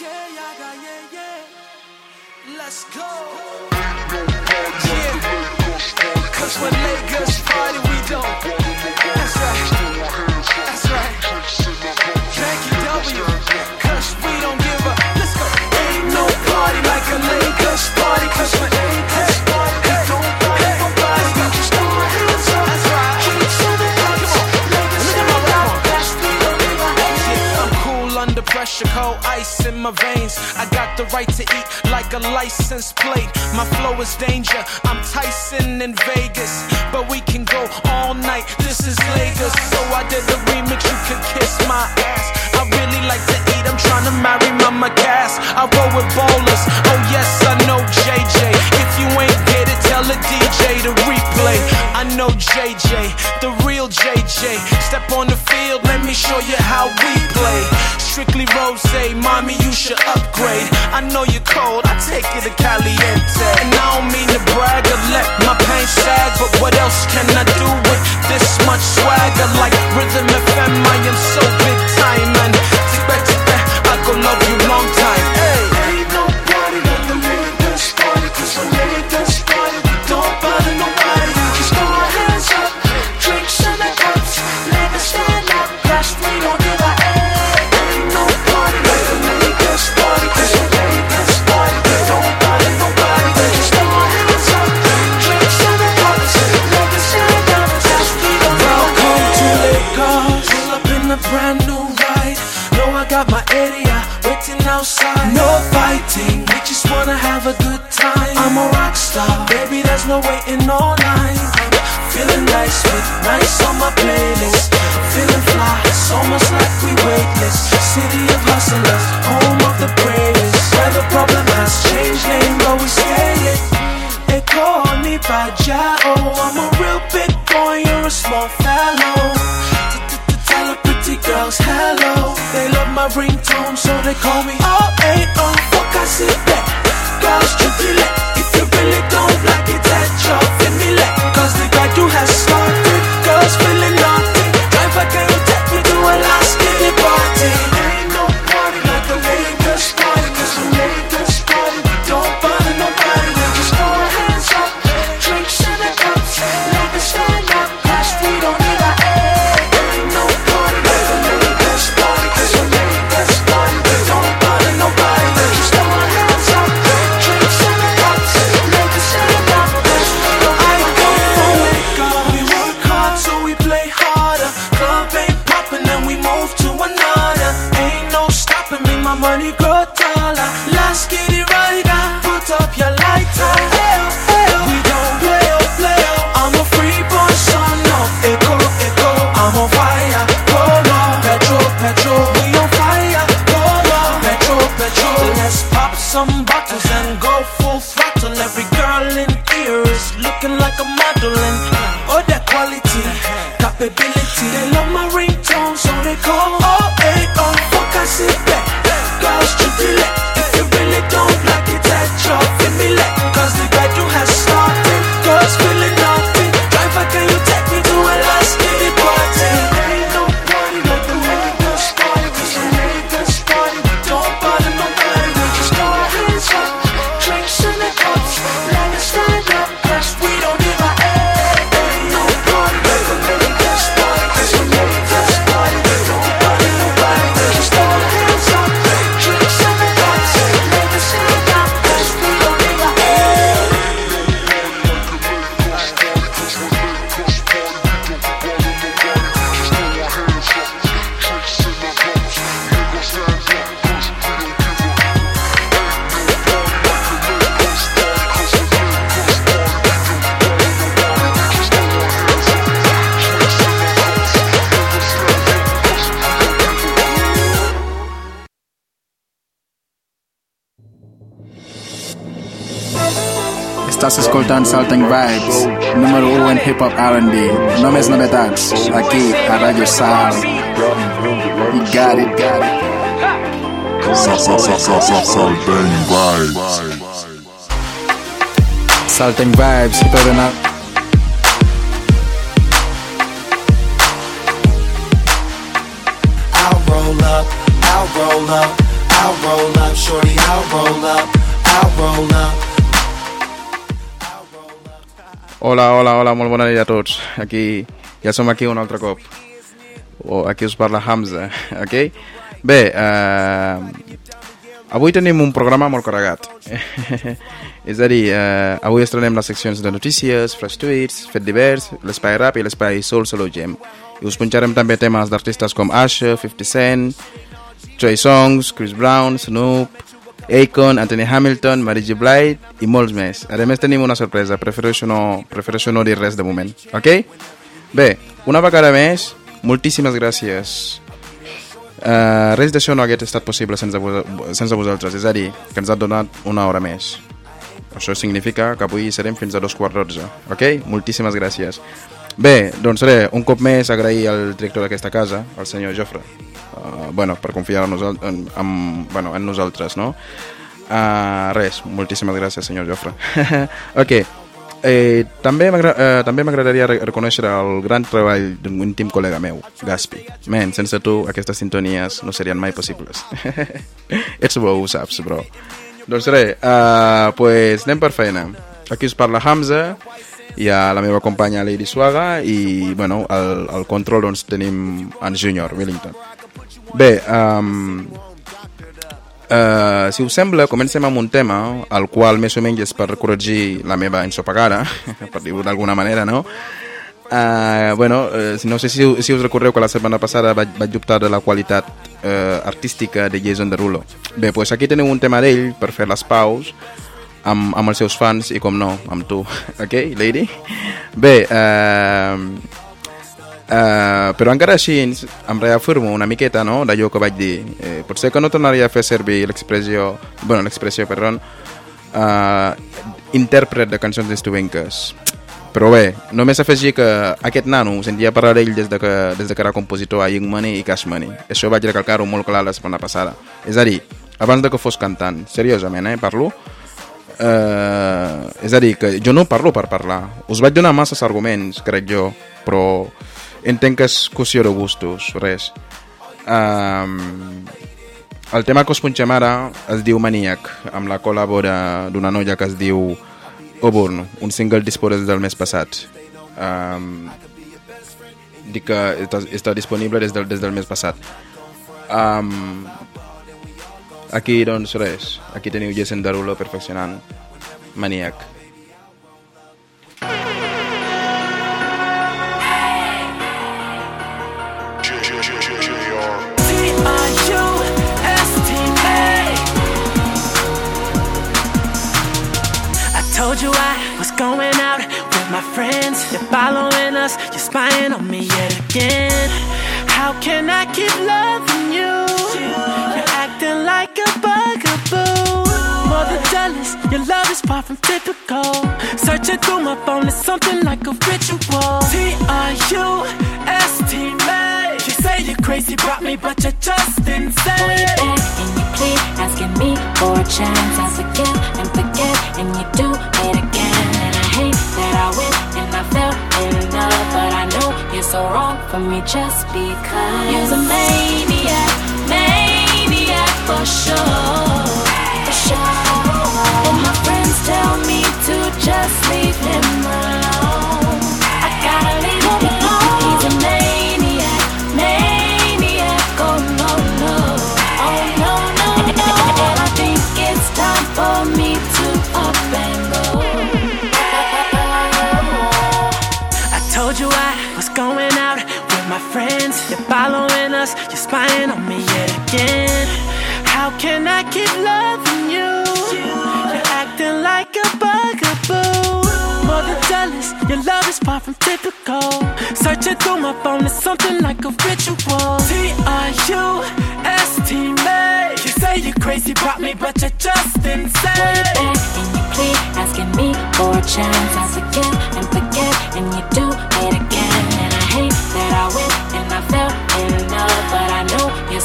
Yeah, yaga, yeah, yeah. Let's go. Yeah. Cause party, we don't. That's right. That's right. Thank you, W. Cause we don't give up. Let's go. Ain't no party like a Lagos party. Cause when Lagos pressure, cold ice in my veins. I got the right to eat like a license plate. My flow is danger. I'm Tyson in Vegas, but we can go all night. This is Lagos, so I did the remix. You can kiss my ass. Really like to eat. I'm trying to marry Mama Cass. I roll with bowlers. Oh yes, I know JJ. If you ain't get it, tell the DJ to replay. I know JJ, the real JJ. Step on the field, let me show you how we play. Strictly rose, mommy, you should upgrade. I know you're cold, I take it to caliente. And I don't mean to brag or let my pain sag, but what else can I do with this much swagger? Like Rhythm FM, I am so big time, and back, take back, I go love you long time. A good time. I'm a rock star, baby. There's no waiting online. Feeling nice with nice on my playlist. Feeling fly, it's almost like we weightless. City of hustlers, home of the bravest. Where the problem has changed name, but we stay it. They call me Baja, oh, I'm a real big boy, you're a small fellow. Tell the pretty girls hello. They love my ringtone, so they call me Estás escoltando Saltenk Vibez, número 1 en hip hop R&B. No es novedad, aquí a Radio Sal. You got it, got it. Saltenk Vibez, hip hop en R- I'll roll up, I'll roll up, I'll roll up, shorty, I'll roll up, I'll roll up. Hola, hola, hola, molt bona nit a tots. Aquí, ja som aquí un altre cop. O aquí us parla Hamza, ok? Bé, eh, avui tenim un programa molt carregat. És a dir, eh, avui estrenem les seccions de notícies, flash tweets, fet divers, l'espai rap i l'espai soul solo gem. I us punxarem també temes d'artistes com Asher, 50 Cent, Trey Songs, Chris Brown, Snoop, Akon, Anthony Hamilton, Mary J. Blige i molts més. A més tenim una sorpresa, prefereixo no, prefereixo no dir res de moment, ok? Bé, una vegada més, moltíssimes gràcies. Uh, res d'això no hagués estat possible sense, vos sense vosaltres, és a dir, que ens ha donat una hora més. Això significa que avui serem fins a dos quarts d'otze, ok? Moltíssimes gràcies. Bé, doncs res, un cop més agrair al director d'aquesta casa, el senyor Jofre, uh, bueno, per confiar en, nosal en, en, bueno, en nosaltres, no? Uh, res, moltíssimes gràcies, senyor Jofre. ok, eh, també m'agradaria eh, reconèixer el gran treball d'un íntim col·lega meu, Gaspi. Men, sense tu aquestes sintonies no serien mai possibles. Ets bo, ho saps, bro. Doncs res, uh, pues anem per feina. Aquí us parla Hamza, hi ha la meva companya Lady Suaga i bueno, al, al control doncs, tenim en Junior Wellington. Bé, um, uh, si us sembla, comencem amb un tema el qual més o menys és per corregir la meva ensopagada, per dir-ho d'alguna manera, no? Uh, bueno, uh, no sé si, si us recordeu que la setmana passada vaig, vaig dubtar de la qualitat uh, artística de Jason Derulo. Bé, doncs aquí teniu un tema d'ell per fer les paus, amb, amb els seus fans i com no, amb tu, ok, lady? Bé, eh, eh, però encara així em reafirmo una miqueta no, d'allò que vaig dir. Eh, potser que no tornaria a fer servir l'expressió, bueno, l'expressió, perdó, eh, intèrpret de cançons estuvenques. Però bé, només afegir que aquest nano sentia parlar d'ell des, de que, des de que era compositor a Young Money i Cash Money. Això vaig recalcar-ho molt clar la setmana passada. És a dir, abans de que fos cantant, seriosament, eh, parlo, eh, és a dir, que jo no parlo per parlar. Us vaig donar masses arguments, crec jo, però entenc que és qüestió de gustos, res. Um, el tema que us punxem ara es diu Maniac, amb la col·labora d'una noia que es diu Oburn, un single disponible del mes passat. Um, dic que està, està disponible des del, des del mes passat. Um, aquí, doncs, res. Aquí teniu Jason Derulo perfeccionant Maniac. Spying on me yet again. How can I keep loving you? You're acting like a bugaboo. More than jealous, your love is far from typical. Searching through my phone is something like a ritual. T R U S T made. You say you're crazy about me, but you're just insane. Back and you plead, asking me for a chance. I forget and forget, and you do so wrong for me just because you're a maniac, maniac for sure, for sure. And my friends tell me to just leave him alone. Us, you're spying on me yet again. How can I keep loving you? You're acting like a bugaboo. More than jealous, your love is far from typical. Searching through my phone is something like a ritual. T R U S T made. You say you're crazy about me, but you're just Boy, you're back and you plead, asking me for a chance. I forget and forget, and you do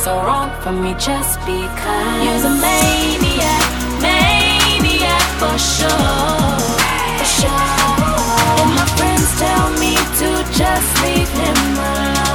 so wrong for me just because you're a maniac, maniac for sure, for sure. And my friends tell me to just leave him alone.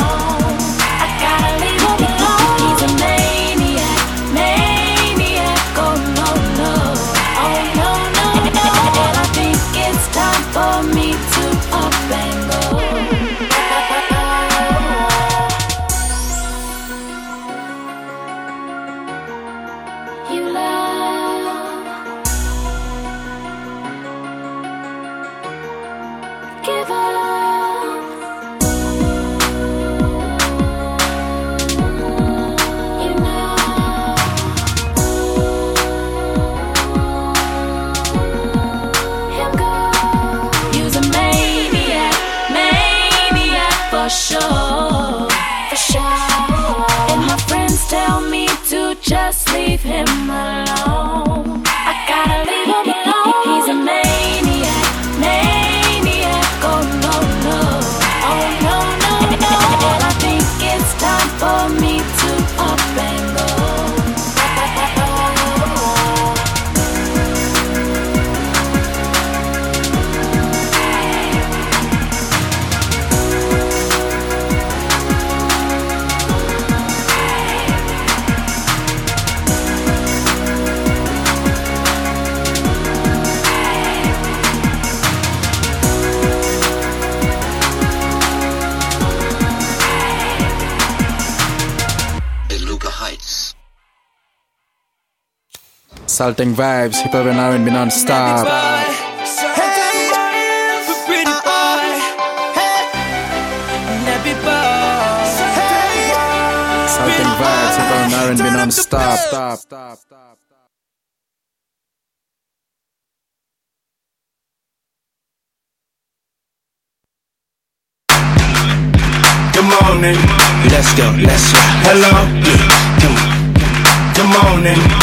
Saltenk Vibez, hip hop and R&B non-stop. Saltenk Vibez, hip hop and R&B non-stop. Stop, stop, stop. Good morning. Let's go. Let's go. Hello. Come on. Good morning.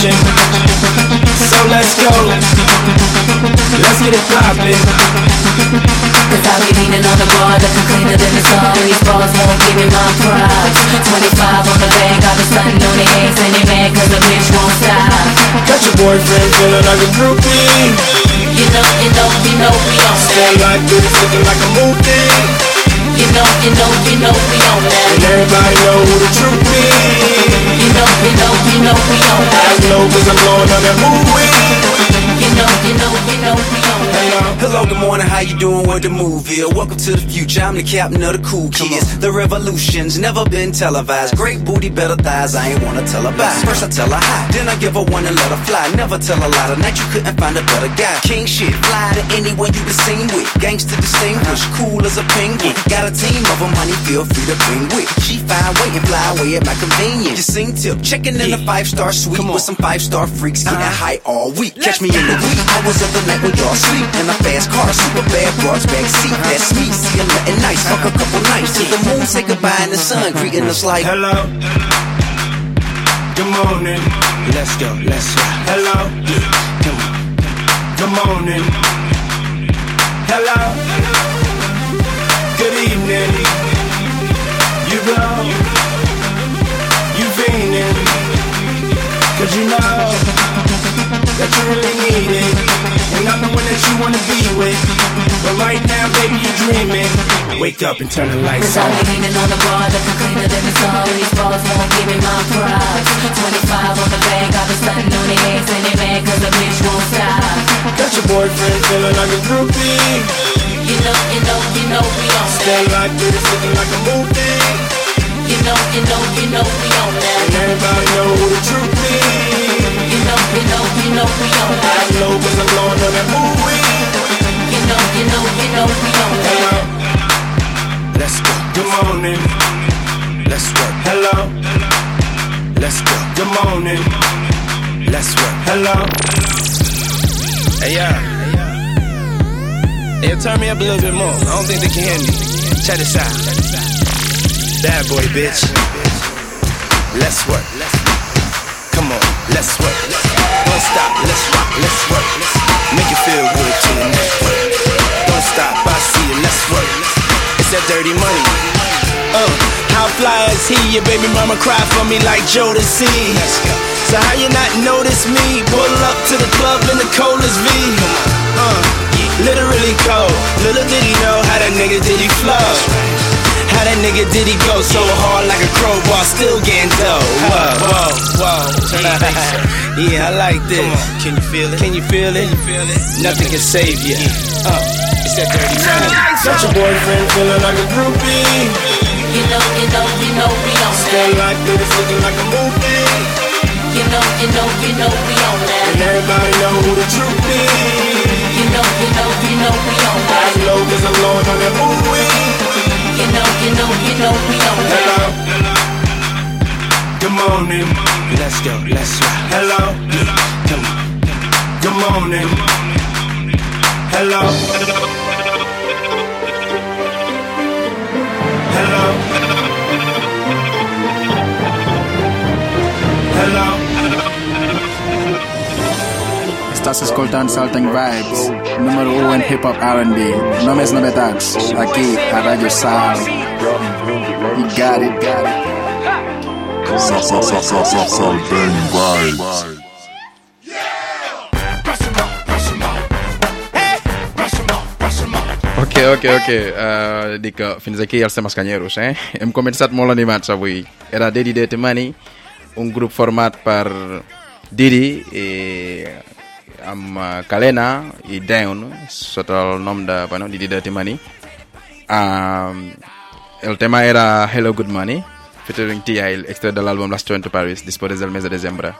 Watching. So let's go. Let's get it poppin'. Cause I be leaning on the bar, looking cleaner than the sun. These bras won't give me my props. 25 on the bag, got the sun on the eggs, and they mad cause the bitch won't stop. Got your boyfriend feeling like a groupie. You know, you know, you know we on Stay that. like this, looking like a movie. You know, you know, you know we on And everybody know who the truth is. You know, you know, you know we on I that. know cause I'm blowing on that movie. You know, you know, you know we on that. Hello, good morning, how you doing? What the move here? Welcome to the future, I'm the captain of the cool kids. The revolution's never been televised. Great booty, better thighs, I ain't wanna tell her bye. First I tell her hi, then I give her one and let her fly. Never tell a lie, tonight you couldn't find a better guy. King shit, fly to anyone you been seen with. Gangster distinguished, cool as a penguin. Got a team of them, honey, feel free to bring with. She fine, wait and fly away at my convenience. You sing tip, checking in a five star suite with some five star freaks, getting high all week. Catch me in the wee hours of the night when y'all sleep. In a fast car, super bad broads back seat. That's me, see I'm nothing nice. Fuck a couple nights to the moon, say goodbye in the sun, greeting us like. Hello. Good morning. Let's go. Let's go. Hello. Come on. Good morning. Hello. Good evening. You blow. You fiending. Cause you know that you really need it. And I'm the one that you wanna be with. But right now, baby, you're dreaming. Wake up and turn the lights on. be leaning on the bar, cleaner than the sun. These bras won't give me my props. 25 on the bag, got the sun on the eggs, and they mad cause the bitch won't stop. Got your boyfriend feeling like a groupie. You know, you know, you know we on Stay like this, looking like a movie. You know, you know, you know we on And that. everybody know who the truth is. You know, you know, we on I that. know cause I'm blowing on that movie. You know, you know, you know we on Hello. Let's go. Good morning. Let's work. Hello. Let's go. Good morning. Let's work. Hello. Hey, yeah. Hey, turn me up a little bit more. I don't think they can hear me. Check this out. Bad boy, bitch. Let's work. Come on, let's work. Don't stop, let's rock, let's work. Make it feel good to your neck. Don't stop, I see it, let's work. It's that dirty money. Uh, how fly is he? Your baby mama cry for me like Jodeci. So how you not notice me? Pull up to the club in the coldest V. Uh, literally cold. Little did he know how that nigga did he flow. How that nigga did he go so hard like a crowbar, still getting dough. Whoa, whoa, whoa. yeah, I like this. Can you feel it? Can you feel it? Nothing can save you. Uh, it's that dirty money. Got your boyfriend feeling like a groupie. You know, you know, you know we on Stay like this, looking like a movie. You know, you know, you know we on And everybody know who the truth is. You know, you know, you know we on I that. know cause I'm blowing on that movie. You know, you know, you know we on Hello. Good morning. Let's go. Let's rock. Hello. Come on. the morning. Hello. Hello. Hello. Estás escoltant Salting Vibes, número 1 en hip hop R&B. Només novetats, aquí a Radio Sal. You got it, got it. Salting Vibes. Ok, ok, ok. Uh, dic que fins aquí els temes canyeros, eh? Hem començat molt animats avui. Era Diddy Dirty Money, un grup format per Diddy i amb uh, Kalena i Down, sota el nom de, bueno, Diddy Dirty Money. Uh, el tema era Hello Good Money, featuring T.I., extret de l'àlbum Last Train to Paris, dispost del mes de desembre.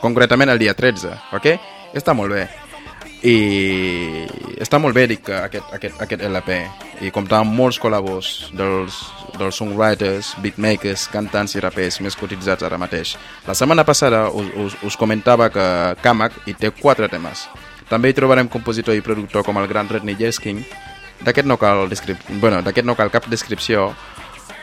Concretament el dia 13, ok? Està molt bé i està molt bé dic, aquest, aquest, aquest LP i comptar amb molts col·labors dels, dels songwriters, beatmakers, cantants i rapers més cotitzats ara mateix. La setmana passada us, us, us comentava que Kamak hi té quatre temes. També hi trobarem compositor i productor com el gran Redney Jesking. D'aquest no, cal bueno, no cal cap descripció,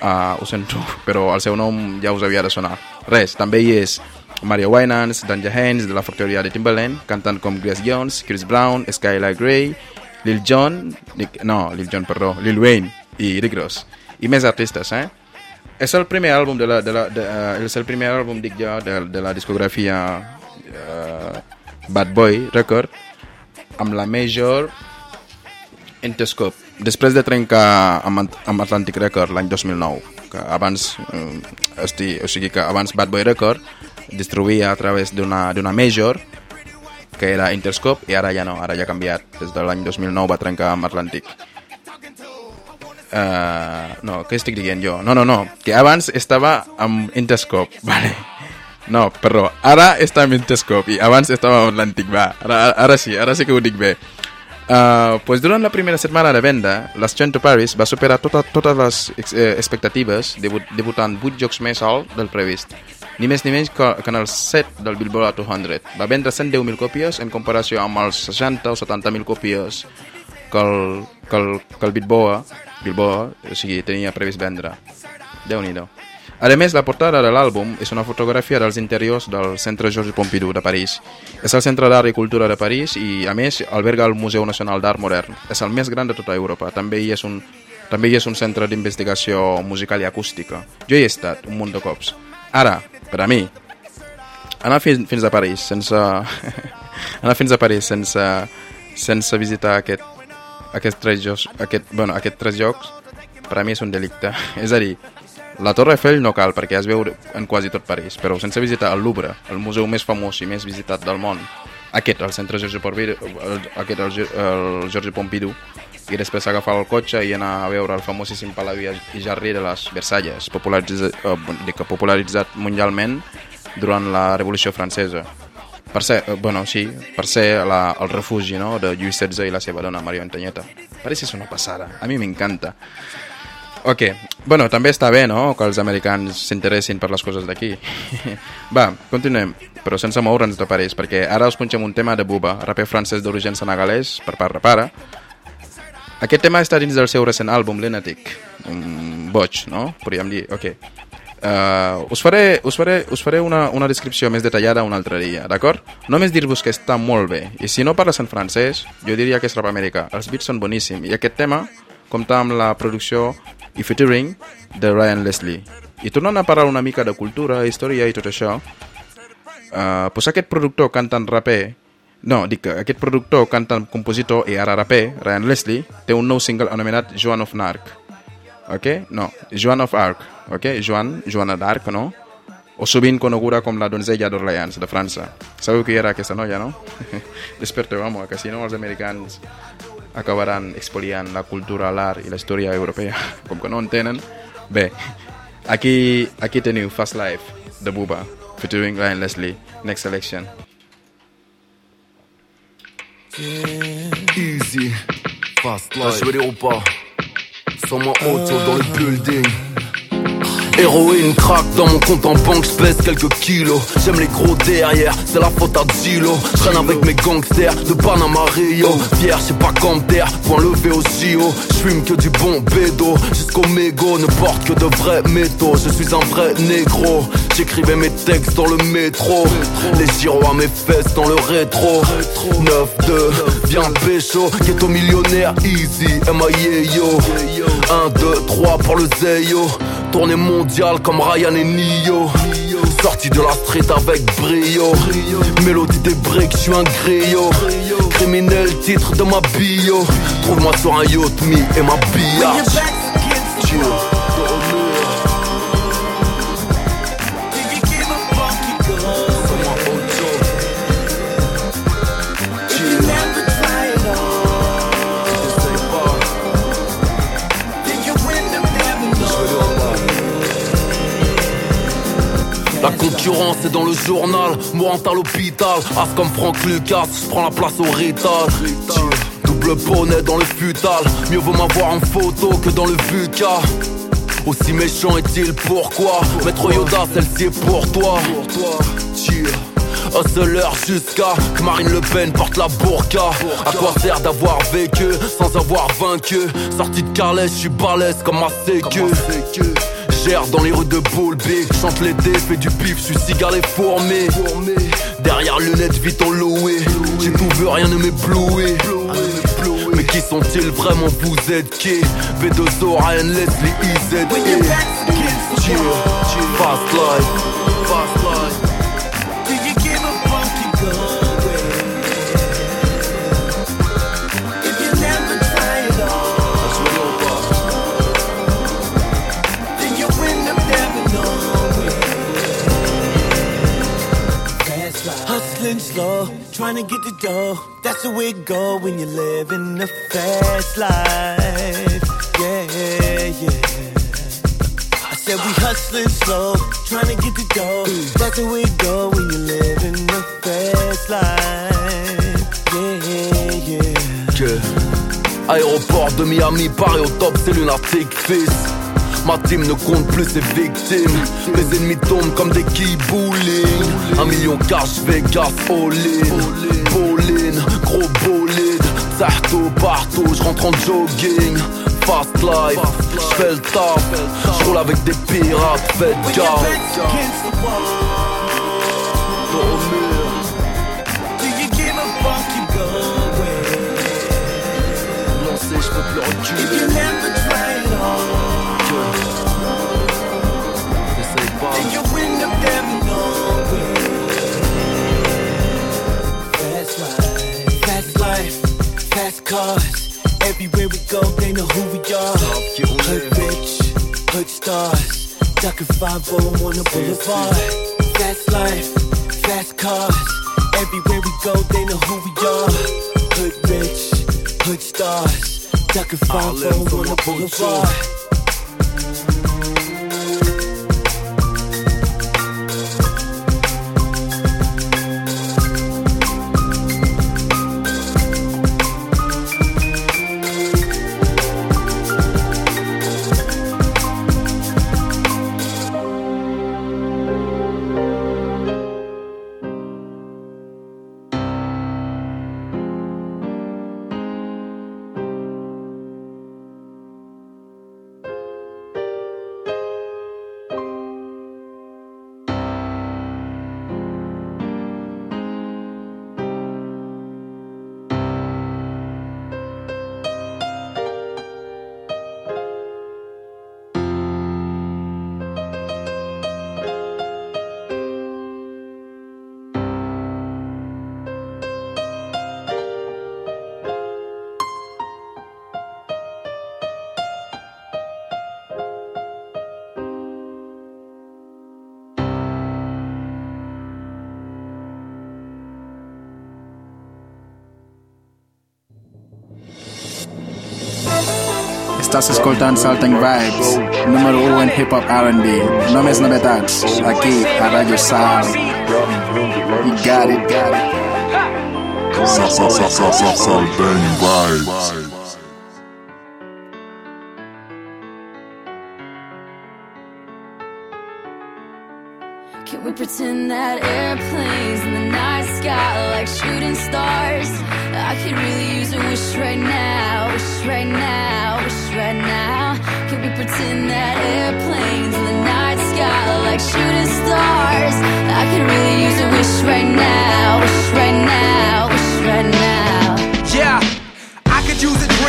uh, ho sento, però el seu nom ja us havia de sonar. Res, també hi és Mario Winans, Danger Hands de la factoria de Timbaland, cantant com Grace Jones, Chris Brown, Skylar Grey, Lil Jon, no, Lil Jon, perdó, Lil Wayne i Rick Ross. I més artistes, eh? És el primer àlbum de la, de la, de, uh, és el primer àlbum, dic jo, de, de la discografia uh, Bad Boy Record amb la Major Interscope. Després de trencar amb, amb Atlantic Record l'any 2009, que abans, uh, esti, o sigui que abans Bad Boy Record distribuïa a través d'una Major que era Interscope i ara ja no, ara ja ha canviat. Des de l'any 2009 va trencar amb Atlantic. Uh, no, què estic dient jo? No, no, no, que abans estava amb Interscope, vale. No, perdó, ara està amb Interscope i abans estava amb Atlantic, va. Ara, ara sí, ara sí que ho dic bé. Uh, pues durant la primera setmana de venda, Train to Paris va superar tota, totes les eh, expectatives, debut, debutant 8 jocs més alt del previst. Ni més ni menys que, que en el set del Billboard 200. Va vendre 110.000 còpies en comparació amb els 60 o 70.000 còpies que el, que el, que el Billboard, Billboard o sigui, tenia previst vendre. déu nhi A més, la portada de l'àlbum és una fotografia dels interiors del Centre Georges Pompidou de París. És el Centre d'Art i Cultura de París i, a més, alberga el Museu Nacional d'Art Modern. És el més gran de tota Europa. També hi és un, també hi és un centre d'investigació musical i acústica. Jo hi he estat un munt de cops. Ara, per a mi, anar fins, fins a París sense... anar fins a París sense, sense visitar aquest, aquests tres jocs, aquest, bueno, aquests tres jocs, per a mi és un delicte. És a dir, la Torre Eiffel no cal perquè es veu en quasi tot París, però sense visitar el Louvre, el museu més famós i més visitat del món, aquest, el centre Georges Pompidou, el, aquest, el, el Georges Pompidou, i després agafar el cotxe i anar a veure el famosíssim Palau i Jardí de les Versalles, popularitzat, eh, popularitzat mundialment durant la Revolució Francesa. Per ser, eh, bueno, sí, per ser la, el refugi no, de Lluís XVI i la seva dona, Maria Antonieta. Pareix que és una passada, a mi m'encanta. Ok, bueno, també està bé, no?, que els americans s'interessin per les coses d'aquí. Va, continuem, però sense moure'ns de París, perquè ara us punxem un tema de Buba, raper francès d'origen senegalès, per part de pare. Aquest tema està dins del seu recent àlbum, Lunatic. Um, boig, no?, podríem dir, ok. Uh, us faré, us faré, us faré una, una descripció més detallada un altre dia, d'acord? Només dir-vos que està molt bé, i si no parles en francès, jo diria que és rap americà. Els beats són boníssims, i aquest tema compta amb la producció i featuring de Ryan Leslie. I tornant a parlar una mica de cultura, història i tot això, uh, pues aquest productor cantant raper, no, dic que aquest productor, cantant, compositor i ara raper, Ryan Leslie, té un nou single anomenat Joan of Arc. Ok? No, Joan of Arc. Ok? Joan, Joana d'Arc, no? O sovint coneguda com la donzella d'Orleans, de França. Sabeu qui era aquesta noia, no? Desperteu, home, que si no els americans acabaran expoliant la cultura, l'art i la història europea, com que no en tenen. Bé, aquí, aquí teniu Fast Life, de Buba, featuring Ryan Leslie, Next Selection. Easy. Fast Là, life. je veux les repas. Sans moi auto dans le building. Héroïne craque dans mon compte en banque, j'pèse quelques kilos. J'aime les gros derrière, c'est la faute à Zilo. J'traîne avec mes gangsters de Panama Rio. Fier, c'est pas comme point levé au JO. J'fume que du bon bédo, jusqu'au mégot, ne porte que de vrais métaux. Je suis un vrai négro, j'écrivais mes textes dans le métro. Les gyros à mes fesses dans le rétro. 9-2, viens pécho, ghetto millionnaire, easy, MIA yo. 1, 2, 3 pour le Zeyo. Tournée mondiale comme Ryan et Nio. Sorti de la street avec brio. Mélodie des breaks, je suis un griot. Criminel, titre de ma bio. Trouve-moi sur un yacht, me et ma biatch. Concurrence est dans le journal, mourant à l'hôpital. As comme Franck Lucas, je prends la place au rital. Double bonnet dans le futal, mieux vaut m'avoir en photo que dans le VUCA. Aussi méchant est-il, pourquoi? Maître Yoda, celle-ci est pour toi. Hustler jusqu'à que Marine Le Pen porte la burqa À quoi sert d'avoir vécu sans avoir vaincu? Sorti de Carles, je suis balèze comme ma sécu Gère dans les rues de Boulby Chante l'été, fais du pif, suis cigare et fourmé Derrière lunettes, vite en loué J'ai tout vu, rien ne m'éblouit mais qui sont-ils vraiment? Vous êtes qui? B2O, Ryan Leslie, IZ fast life, fast life trying to get the dough. That's the way it go when you're living a fast life. Yeah, yeah. I said we hustling slow, trying to get the dough. That's the way it go when you're living a fast life. Yeah, yeah. que Aéroport de Miami, Paris au top, c'est lunatique fils Ma team ne compte plus ses victimes. Mes ennemis tombent comme des bowling Un million cash, Vegas, all-in Bowling, gros bolide. Sarto partout, je rentre en jogging. Fast life, j'fais le taf. J'roule avec des pirates, faites gaffe cars. Everywhere we go, they know who we are. Hood rich, hood stars. Ducking 5 on the boulevard. Fast life, fast cars. Everywhere we go, they know who we are. Hood rich, hood stars. Ducking 5 on the boulevard. Estás escoltando Saltenk Vibez, número uno en hip hop R&B. No me novedades, aquí a Radio Sal. You got it, got it. Sa- sa- sa- sa- sa- Saltenk Vibez. pretend that airplanes in the night sky like shooting stars? I could really use a wish right now, wish right now, right now. Can we pretend that airplanes in the night sky are like shooting stars? I could really use a wish right now, wish right now, wish right now. Yeah, I could use a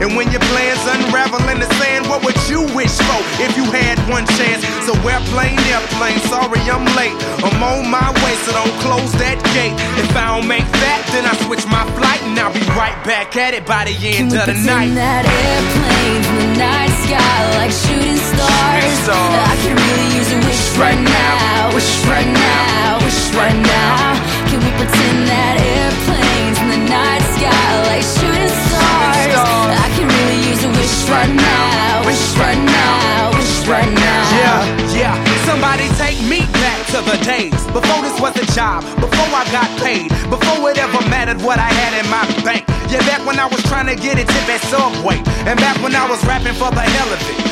And when your plans unravel in the sand, what would you wish for if you had one chance? So we're airplane, airplane, sorry I'm late. I'm on my way, so don't close that gate. If I don't make that, then I switch my flight and I'll be right back at it by the end of the pretend night. that airplanes in the night sky like shooting stars? stars. I could really use a wish right now, wish right now, wish right now. Can we pretend that wish right now, wish right now, wish right now. Yeah, yeah. Somebody take me back to the days before this was a job, before I got paid, before it ever mattered what I had in my bank. Yeah, back when I was trying to get a tip at Subway, and back when I was rapping for the hell of it.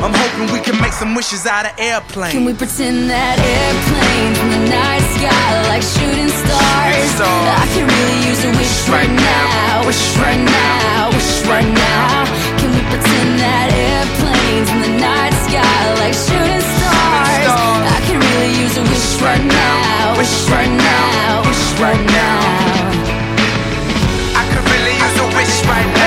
I'm hoping we can make some wishes out of airplanes. Can we pretend that airplanes in the night sky like shooting stars? stars. I could really use a wish right now, wish right now, wish right now. Can we pretend that airplanes in the night sky like shooting stars? stars. I could really use a wish right now, wish right now, wish right now. I could really use a wish right now.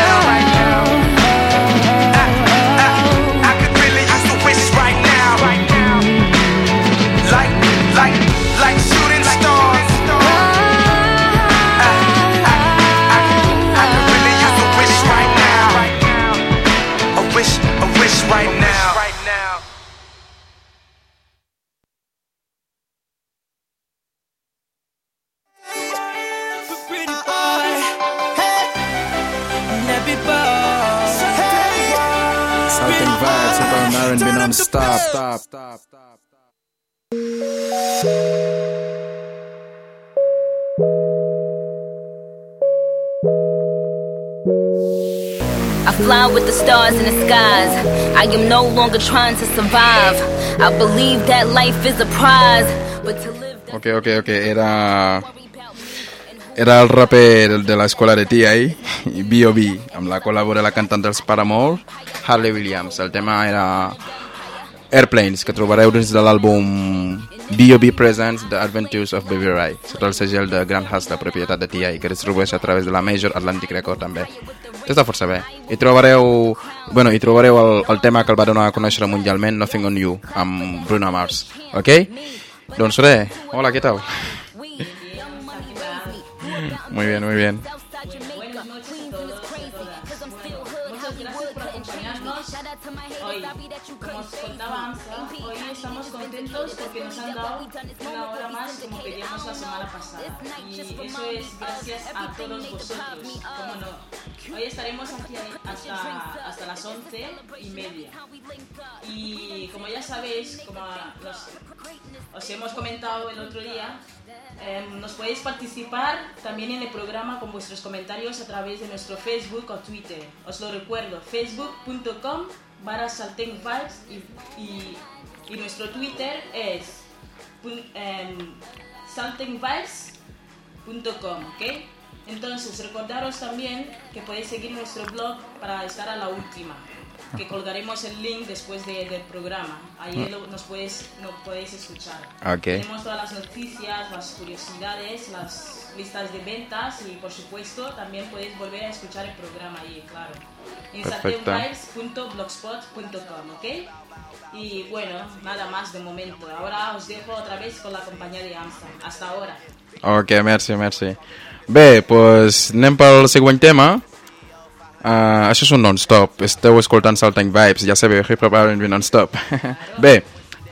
Hop and non-stop. Stop, stop, stop. I fly with the stars in the skies. I am no longer trying to survive. I believe that life is a prize. But to live that Ok, ok, ok, era... Era el raper de l'escola de T.I., B.O.B., amb la col·labora la cantant dels Paramore, Hayley Williams. El tema era Airplanes, que trobareu dins de l'àlbum B.O.B. Presents The Adventures of Baby Ray, sota el segell de Grand Hustle, propietat de T.I., que distribueix a través de la Major Atlantic Record també. Està força bé. I trobareu, bueno, hi trobareu el, el tema que el va donar a conèixer mundialment, Nothing on You, amb Bruno Mars. Ok? Doncs res, hola, què tal? Muy bien, muy bien. Eso es gracias a todos vosotros, cómo no. Hoy estaremos aquí hasta, hasta las once y media. Y como ya sabéis, como os hemos comentado el otro día, Em, nos podéis participar también en el programa con vuestros comentarios a través de nuestro Facebook o Twitter. Os lo recuerdo, facebook.com barra y, y- y nuestro Twitter es em, saltenvibes.com, ¿ok? Entonces, recordaros también que podéis seguir nuestro blog para estar a la última. que colgaremos el link después de- del programa. Ahí lo- nos, puedes, nos podéis escuchar. Ok. Tenemos todas las noticias, las curiosidades, las listas de ventas y por supuesto también podéis volver a escuchar el programa ahí, claro. Saturnvibes.blogspot.com, ¿ok? Y bueno, nada más de momento. Ahora os dejo otra vez con la compañía de Amsterdam. Hasta ahora. Ok, merci, merci. Bé, doncs anem pel següent tema. Uh, això és un non-stop. Esteu escoltant Saltang Vibes, ja sabeu, hip hop R&B non-stop. Bé,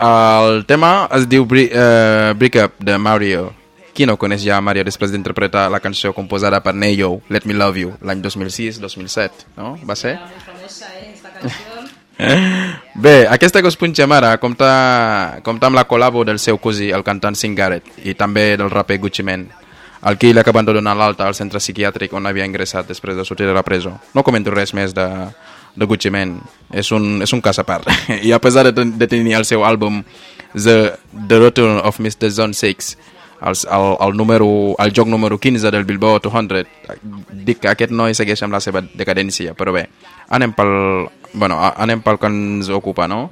el tema es diu Bre uh, Break Up de Mario. Qui no coneix ja Mario després d'interpretar la cançó composada per Neyo, Let Me Love You, l'any 2006-2007, no? Va ser? Muy famosa, ¿eh? Esta canción. Bé, aquesta que us punxem ara compta, compta amb la col·labo del seu cosí, el cantant Sing Garrett, i també del raper Gucci Mane, el qui li acaba de donar l'alta al centre psiquiàtric on havia ingressat després de sortir de la presó. No comento res més de, de Gucci Mane, és un, és un cas a part. I a pesar de, de tenir el seu àlbum The, The Return of Mr. Zone 6, el, el, el, número, el joc número 15 del Billboard 200, dic que aquest noi segueix amb la seva decadència, però bé, anem pel, bueno, anem pel que ens ocupa, no?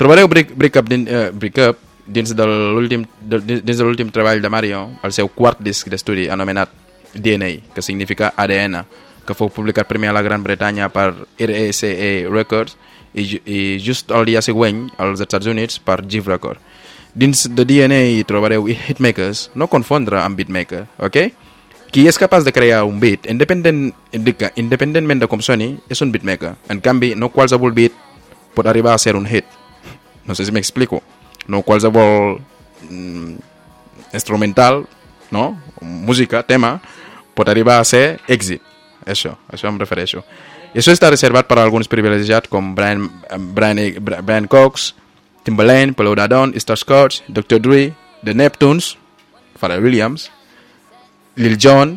Trobareu Break, break, up, din, eh, break Up dins de l'últim dins de l'últim treball de Mario, el seu quart disc d'estudi anomenat DNA, que significa ADN, que fou publicat primer a la Gran Bretanya per RSA Records i, i just el dia següent als Estats Units per GIF Record. Dins de DNA hi trobareu hitmakers, no confondre amb beatmaker, ok? Qui és capaç de crear un beat, independent, independentment de com soni, és un beatmaker. En canvi, no qualsevol beat pot arribar a ser un hit. No sé si m'explico. No qualsevol mm, instrumental, no? música, tema, pot arribar a ser èxit. Això, això em refereixo. I això està reservat per a alguns privilegiats com Brian, Brian, Brian Cox, Timbaland, Polo Dadon, Star Scotch, Dr. Dre, The Neptunes, Pharrell Williams, Lil Jon,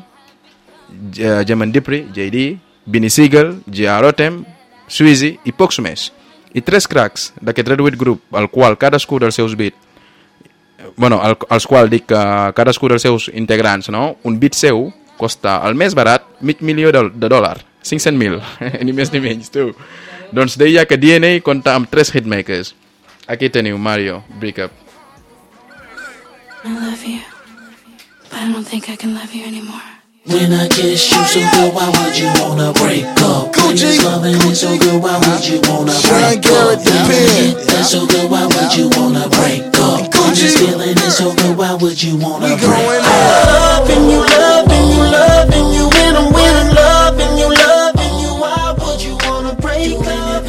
J- Jermaine Dupri, JD, Benny Siegel, J.R. Rotem, Sweezy i pocs més. I tres cracks d'aquest Redwood Group, al qual cadascú dels seus beats bueno, al, als quals dic que cadascú dels seus integrants, no? un bit seu costa el més barat mig milió de, de dòlar, 500.000, ni més ni menys, tu. Doncs deia que DNA compta amb tres hitmakers. Aquí teniu Mario, Break Up. I love you, I don't think I can love you anymore. When I kiss you so good, why would you wanna break up? When it's loving it so good, why would you wanna break up? Now when it that's so good, why would you wanna break up? When it's feeling it so good, why would you wanna break up? Loving you, loving you, loving you, when I'm winning, loving you, loving you, why would you wanna break up?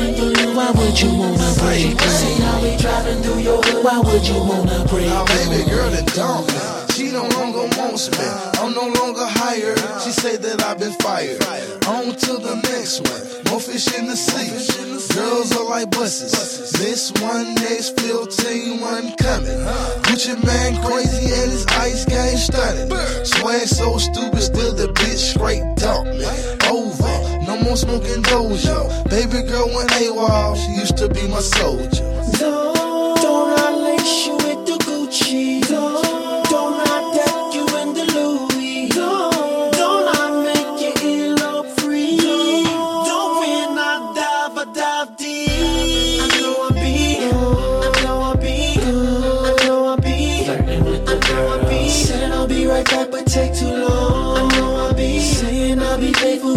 Why would you wanna break up? See how we driving through your hood, why would you wanna break up? baby girl that don't me. She no I'm no longer hired. She say that I've been fired. On to the next one. More fish in the sea. Girls are like buses. This one, next 15, one coming. Gucci Mane crazy and his ice game stunning. Swag so stupid, still the bitch straight dump me. Over. No more smoking doja. Baby girl went AWOL. She used to be my soldier. Don't, I lace you with the Gucci?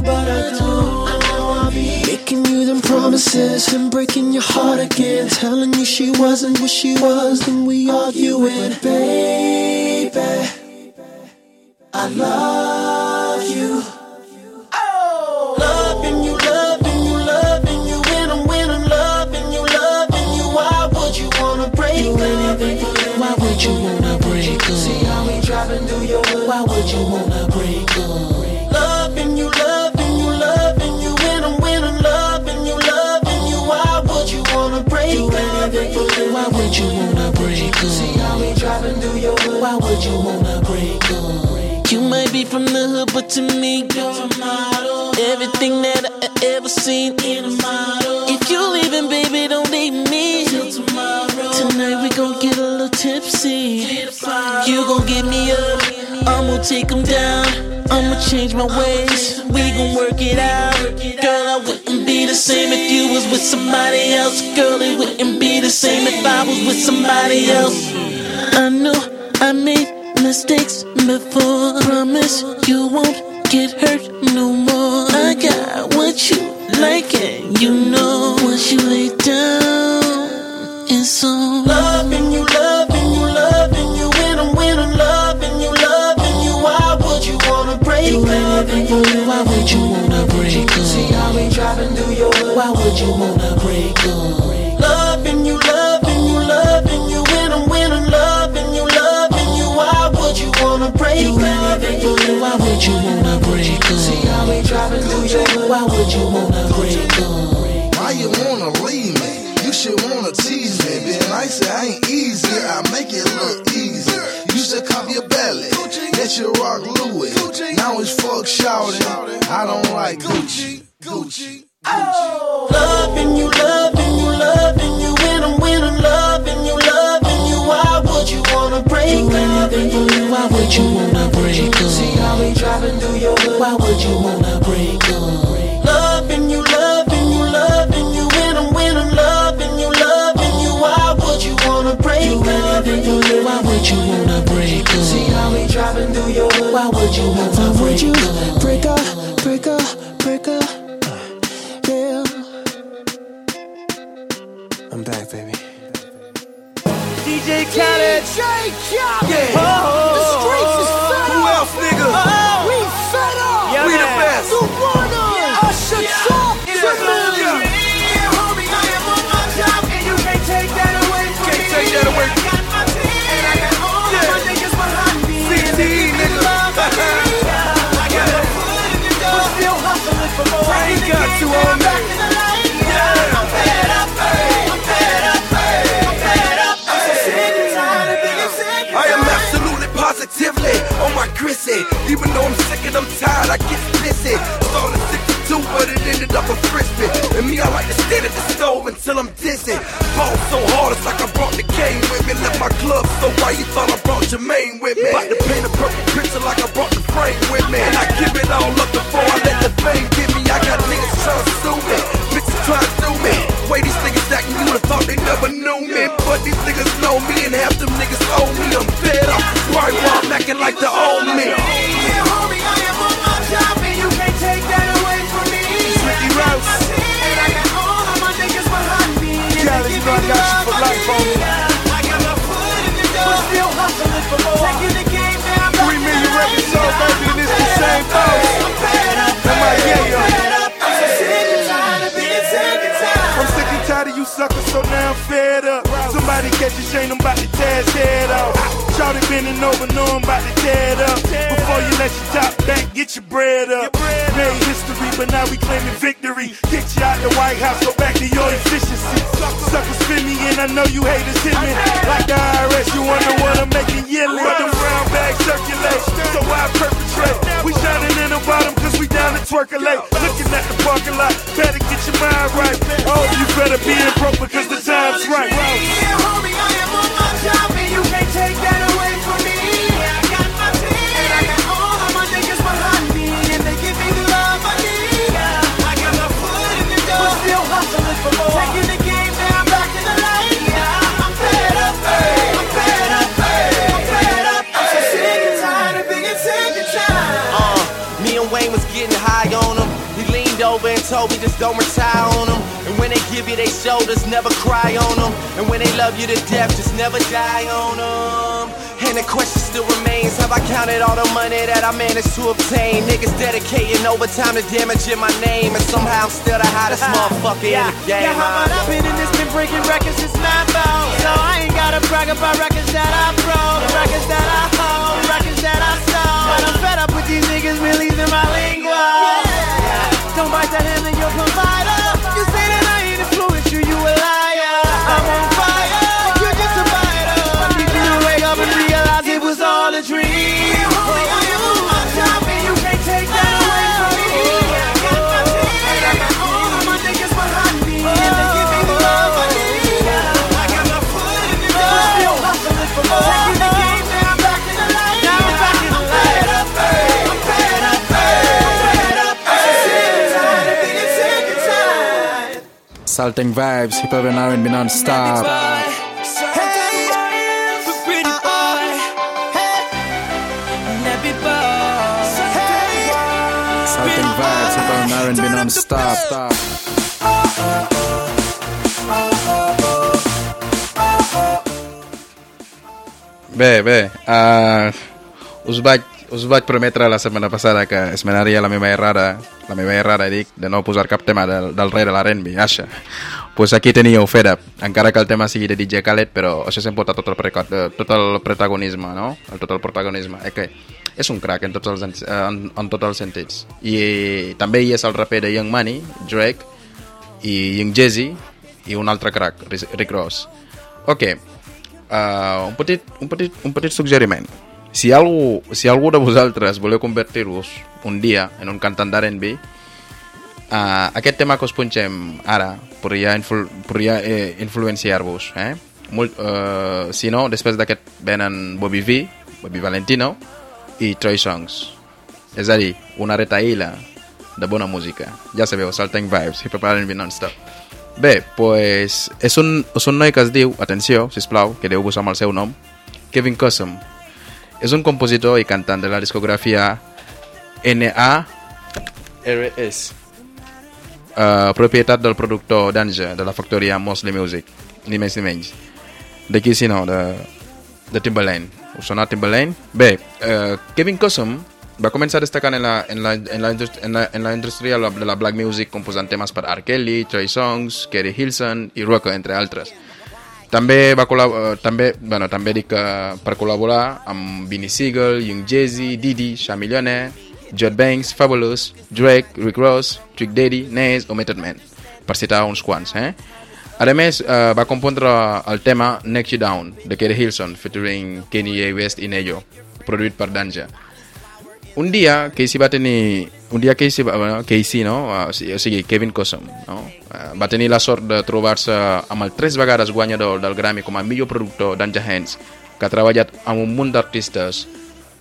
But I don't. Making you them promises and breaking your heart again, telling you she wasn't what she was, then we arguing, baby. I love to me, you're a model. Everything that I ever seen in a model. If you leaving, baby, don't leave me. Tonight we gon' get a little tipsy. You gon' get me up, I'ma take 'em down. I'ma change my ways, we gon' work it out. Girl, I wouldn't be the same if you was with somebody else. Girl, it wouldn't be the same if I was with somebody else. I know I made mistakes before. Promise you won't get hurt no more. I got what you like, and you know once you lay down, it's on. Loving you, loving you, loving you, when I'm when I'm loving you, loving you. Why would you wanna break up? Why would you wanna break up? See how we driving through your hood. Why would you wanna break up? Would you wanna break up? See how we driving through your hood. Why would you wanna break up? Why you wanna leave me? You should wanna tease me. Being nice, it ain't easy. I make it look easy. Used to cop your belly, let you rock Louis. Now it's fuck shouting. I don't like Gucci. Gucci. Gucci. Loving you, loving you, loving you, when I'm when break up? Why would you wanna break up? See how we driving through your hood. Why would you wanna break up? Loving you, loving you, loving you, when I'm when I'm loving you, loving you. Why would you wanna break up? Why would you wanna break up? See how we driving through your hood. Why would you wanna break up? Break up, break up, DJ Khaled. DJ Khaled. Yeah. Oh, the streets is fed Who up. else, nigga? Oh, we fed up. Yeah, we the man. best. The. Yeah. Usher Yeah. Chalk. Yeah. Tribune. Yeah. Yeah, homie, I am on my job, and you can't take that away from Can't me. take that away. I got my team, and I got all of my niggas behind me. CTE, nigga. Love me. I got my foot in the door. But still hustling for more. I ain't In the got game, to, grissy. Even though I'm sick and I'm tired, I get pissy. Started 62, but it ended up a frisbee. And me, I like to stand at the stove until I'm dizzy. Ball so hard, it's like I brought the game with me. Left my glove so white, you thought I brought Jermaine with me. About to paint a purple picture like I brought the frame with me. And I give it all up before I let the fame get me. I got niggas trying to sue me. Bitches trying to do me. Way these niggas acting, you would've thought they never knew me. But these niggas know me and half them niggas owe me. I'm fed up. Right while I'm acting like the old me. Yeah, homie, I am on my job, and you can't take that away from me. Ricky Rouse. And I got all of my niggas behind me. And they you give know I me got you love, for life, homie. I got my foot in the door. But still hustling for more. Taking the game down. Three million records sold, baby, and it's the same thing. Suckers, so now I'm fed up. Somebody catch a shame, I'm about to tear his head off. Shorty bending over, know I'm about to tear it up. Before you let your top back, get your bread up. Made history, but now we claiming victory. Get you out the White House, go back to your efficiency. Suckers fit me in, I know you haters hit me. Like the IRS, you wonder what I'm making yearly. But them brown bags circulate, so I perpetrate. We shining in the bottom, cause we down to twerkulate. Looking at the parking lot, better get your mind right. Oh, you better be in broke because the time's right. Yeah, homie, I am on my job, and you can't take that told me just don't retire on him. And when they give you their shoulders, never cry on them. And when they love you to death, just never die on them. And the question still remains Have I counted all the money that I managed to obtain? Niggas dedicating overtime to damaging my name. And somehow I'm still the hottest motherfucker in the game. Yeah, how about I've been in this, been breaking records since nine bound. So I ain't gotta brag about records that I broke, records that I hold, records that I sold. But I'm fed up with these niggas releasing my lingo. Don't bite the hand of your provider. Saltenk Vibez, hip hop and R&B non-stop. Saltenk Vibez, hip hop and R&B non-stop. Bé, bé, uh, us, vaig, us vaig prometre la setmana passada que es menaria la meva errada, la meva errada, dic, de no posar cap tema del, del rei de l'R&B, aixa. pues aquí teníeu Fed encara que el tema sigui de DJ Khaled, però això s'ha portat tot el, eh, tot el protagonisme, no? El, tot el protagonisme. És que és un crack en tots els, en, en, en tots els sentits. I també hi és el raper de Young Money, Drake, i Young Jeezy, i un altre crack, Rick Ross. Ok, uh, un, petit, un, petit, un petit suggeriment. Si algú, si algú de vosaltres voleu convertir-vos un dia en un cantant d'R&B, uh, aquest tema que us punxem ara podria, influ podria eh, influenciar-vos. Eh? Molt, uh, si no, després d'aquest venen Bobby V, Bobby Valentino i Troy Songs. És a dir, una retaïla de bona música. Ja sabeu, Salting Vibes, hop R&B non-stop. Bé, pues, és un, és un noi que es diu, atenció, si plau, que deu vos amb el seu nom, Kevin Cossom. És un compositor i cantant de la discografia NARS, uh, propietat del productor Danja, de la factoria Mosley Music, ni més ni menys. D'aquí si no, de, de Timbaland. Us sona Timbaland? Bé, uh, Kevin Cossom va començar destacant en la, en la, en la, en la, en la indústria de la black music composant temes per R. Kelly, Trey Songs, Kerry Hilson i Rocco, entre altres. També va col·laborar, també, bueno, també dic que per col·laborar amb Vinnie Siegel, Young Jeezy, Didi, Sha Millionaire, Jod Banks, Fabulous, Drake, Rick Ross, Trick Daddy, Nas o Method Man, per citar uns quants, eh? A més, eh, va compondre el tema Next You Down, de Kerry Hilson, featuring Kanye West i Neyo, produït per Danja. Un dia Casey va tenir... Un dia Casey, va, Casey no? O sigui- Kevin Cossom, no? Uh, va tenir la sort de trobar-se amb el tres vegades guanyador del Grammy com a millor productor Danja Hands, que ha treballat amb un munt d'artistes,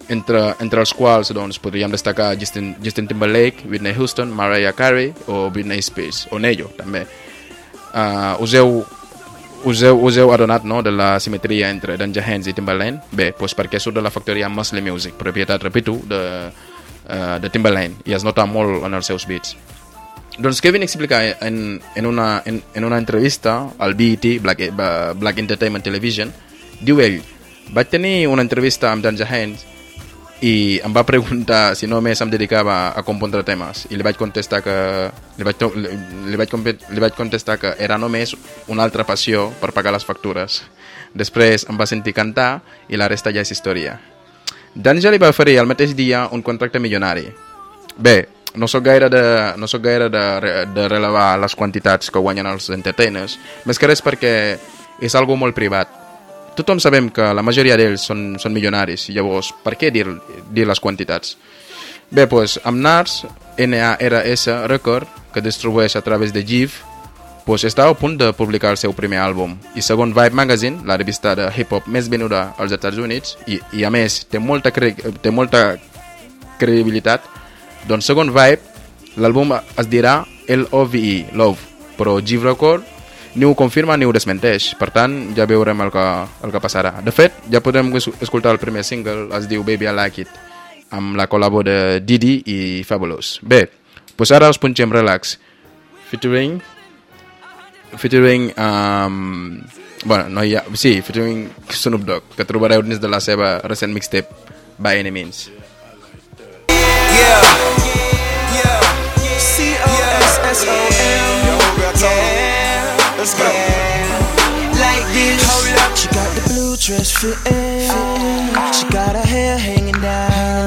entre, entre els quals doncs, podríem destacar Justin, Justin Timberlake, Whitney Houston, Mariah Carey o Britney Spears, o Neyo, també. Uh, us heu us heu, us heu adonat no, de la simetria entre Danger Hands i Timbaland? Bé, doncs perquè surt de la factoria Muscle Music, propietat, repito, de, uh, de Timbaland, i es nota molt en els seus beats. Doncs Kevin explica en, en, una, en, en una entrevista al BET, Black, eh, Black Entertainment Television, diu ell, vaig tenir una entrevista amb Danger Hands i em va preguntar si només em dedicava a compondre temes. I li vaig contestar que li vaig, li, li, vaig, li vaig contestar que era només una altra passió per pagar les factures. Després em va sentir cantar i la resta ja és història. Danger li va oferir el mateix dia un contracte milionari. Bé, no sóc gaire de, no sóc gaire de, de relevar les quantitats que guanyen els entertainers. Més que res perquè és algo molt privat tothom sabem que la majoria d'ells són, són milionaris, llavors per què dir, dir les quantitats? Bé, doncs, amb NARS, NARS Record, que distribueix a través de GIF, doncs està a punt de publicar el seu primer àlbum. I segon Vibe Magazine, la revista de hip-hop més venuda als Estats Units, i, i a més té molta, cre té molta credibilitat, doncs segon Vibe, l'àlbum es dirà L-O-V-E, Love, però GIF Record ni ho confirma ni ho desmenteix. Per tant, ja veurem el que, el que passarà. De fet, ja podem escoltar el primer single, es diu Baby I Like It, amb la col·labo de Didi i Fabulous. Bé, doncs ara us punxem Relax, featuring... featuring... Um, bueno, no hi ha... Sí, featuring Snoop Dogg, que trobareu dins de la seva recent mixtape, By Any Means. Yeah, yeah, yeah, yeah, yeah, yeah, yeah, yeah, yeah, yeah, yeah, yeah, yeah, Let's go. Like this. Hold up. She got the blue dress fitting. She got her hair hanging down.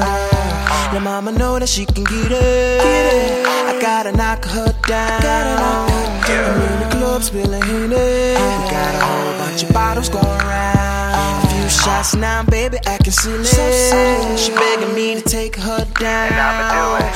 Now mama know that she can get it. I gotta knock her down. I'm in the club spilling Henny. Got a whole bunch of bottles going around. Shots now, baby, acting silly. She begging me to take her down.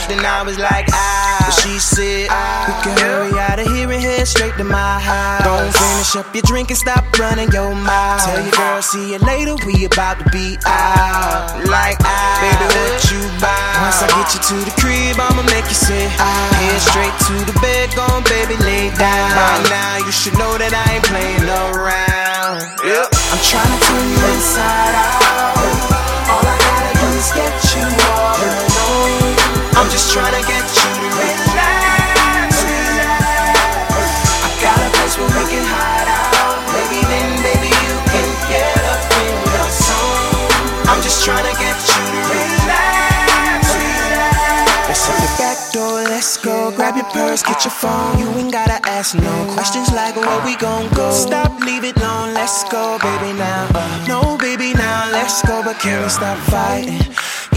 Then I was like, ah. But she said, we can hurry out of here and head straight to my house. Don't finish up your drink and stop running your mouth. Tell your girl, see you later, we about to be out. Like, ah, baby, what you buy? Once I get you to the crib, I'ma make you say, ah. Head straight to the bed, gone, baby, lay down. By now, you should know that I ain't playing around. Yep. I'm trying to turn you inside out. All I gotta do is get you all alone. I'm just trying to get you to relax, relax. I got a place where we can hide out. Maybe then, baby, you can get up in the zone. I'm just trying to get let's go. Grab your purse, get your phone. You ain't gotta ask no questions like where we gon' go. Stop, leave it alone, let's go, baby now. No, baby now, let's go, but can we stop fighting?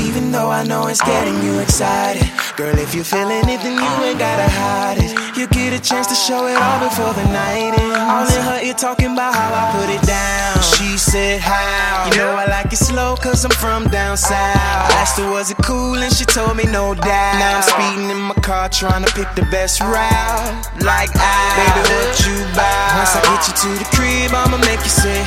Even though I know it's getting you excited. Girl, if you feeling it, then you ain't gotta hide it. You get a chance to show it all before the night ends. All in her ear talking about how I put it down. She said, How? You know I like it slow, cause I'm from down south. I asked her, Was it cool? And she told me, No doubt. Now I'm speeding in my car, trying to pick the best route. Like, ah, baby, what you buy? Once I get you to the crib, I'ma make you say,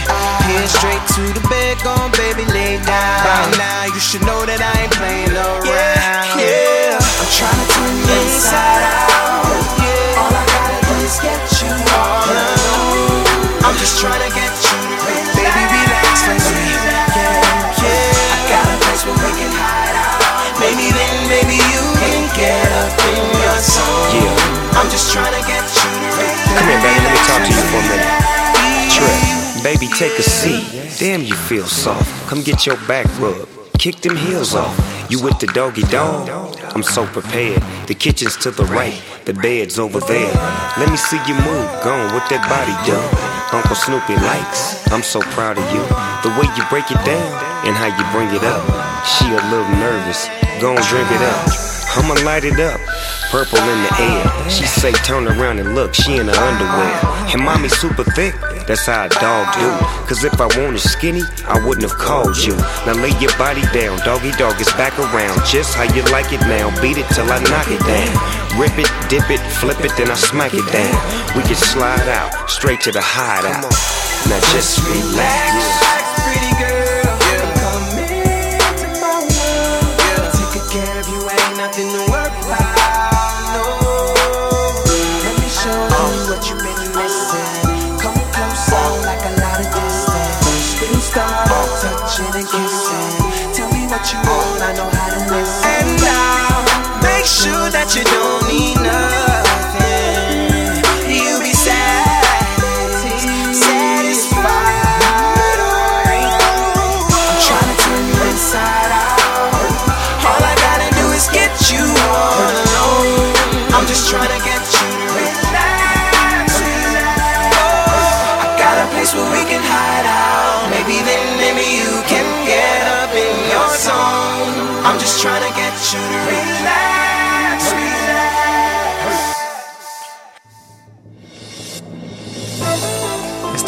Head straight to the bed, gone, baby, lay down. By now, you should know that I ain't playing around. Yeah, yeah. I'm trying to turn you inside out. Yeah. All I gotta do is get you all alone. I'm just trying to get you to relax. Baby, relax, baby. Yeah, yeah. I got a place where we can hide out. Maybe then, maybe you can get up in your zone. Yeah. I'm just trying to get you to relax. Come here, baby. Let me talk to you for a minute. Trip, baby, take a seat. Damn, you feel soft. Come get your back rubbed. Kick them heels off. You with the doggy dog? I'm so prepared. The kitchen's to the right, the bed's over there. Let me see you move. Go on with that body, done. Uncle Snoopy likes. I'm so proud of you. The way you break it down and how you bring it up. She a little nervous. Go on, drink it up. I'ma light it up. Purple in the air. She say turn around and look, she in her underwear. And mommy super thick, that's how a dog do. Cause if I wanted skinny, I wouldn't have called you. Now lay your body down, doggy dog is back around. Just how you like it now, beat it till I knock it down. Rip it, dip it, flip it, then I smack it down. We can slide out, straight to the hideout. Now just relax. You don't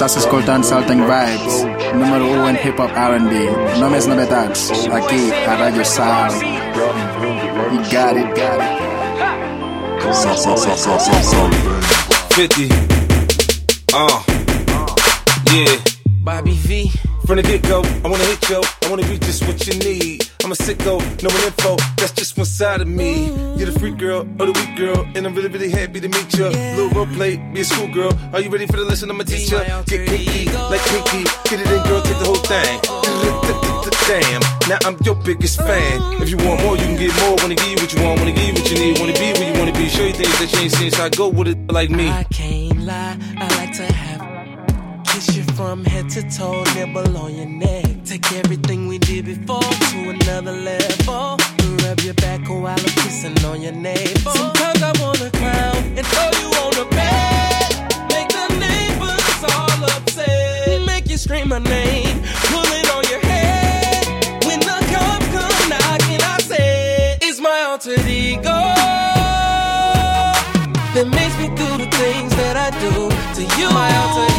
Estás escoltando Saltenk Vibez, número uno en hip hop R&B. No me novedades, aquí a Radio Sal. You got it, got it. Sal, sal, sal, sal, sal, sal. 50. Uh. Yeah. Bobby V. From the get go, I wanna hit yo. I wanna be just what you need. I'm a sicko, knowing info, that's just one side of me. You're the freak girl, or the weak girl, and I'm really, really happy to meet you. Little role play, be a schoolgirl. Are you ready for the lesson? I'ma teach ya. Get kinky, like Pinky. Get it in, girl, take the whole thing. Damn, now I'm your biggest fan. If you want more, you can get more. Wanna give you what you want, wanna give you what you need. Wanna be where you wanna be. Show you things that you ain't seen, so I go with it like me. I can't lie, I like to have from head to toe, nibble on your neck. Take everything we did before to another level. Rub your back while I'm kissing on your navel. Sometimes I wanna clown and throw you on the bed. Make the neighbors all upset. Make you scream my name, pulling on your head. When the cops come knocking, I say it's my alter ego that makes me do the things that I do to you. My alter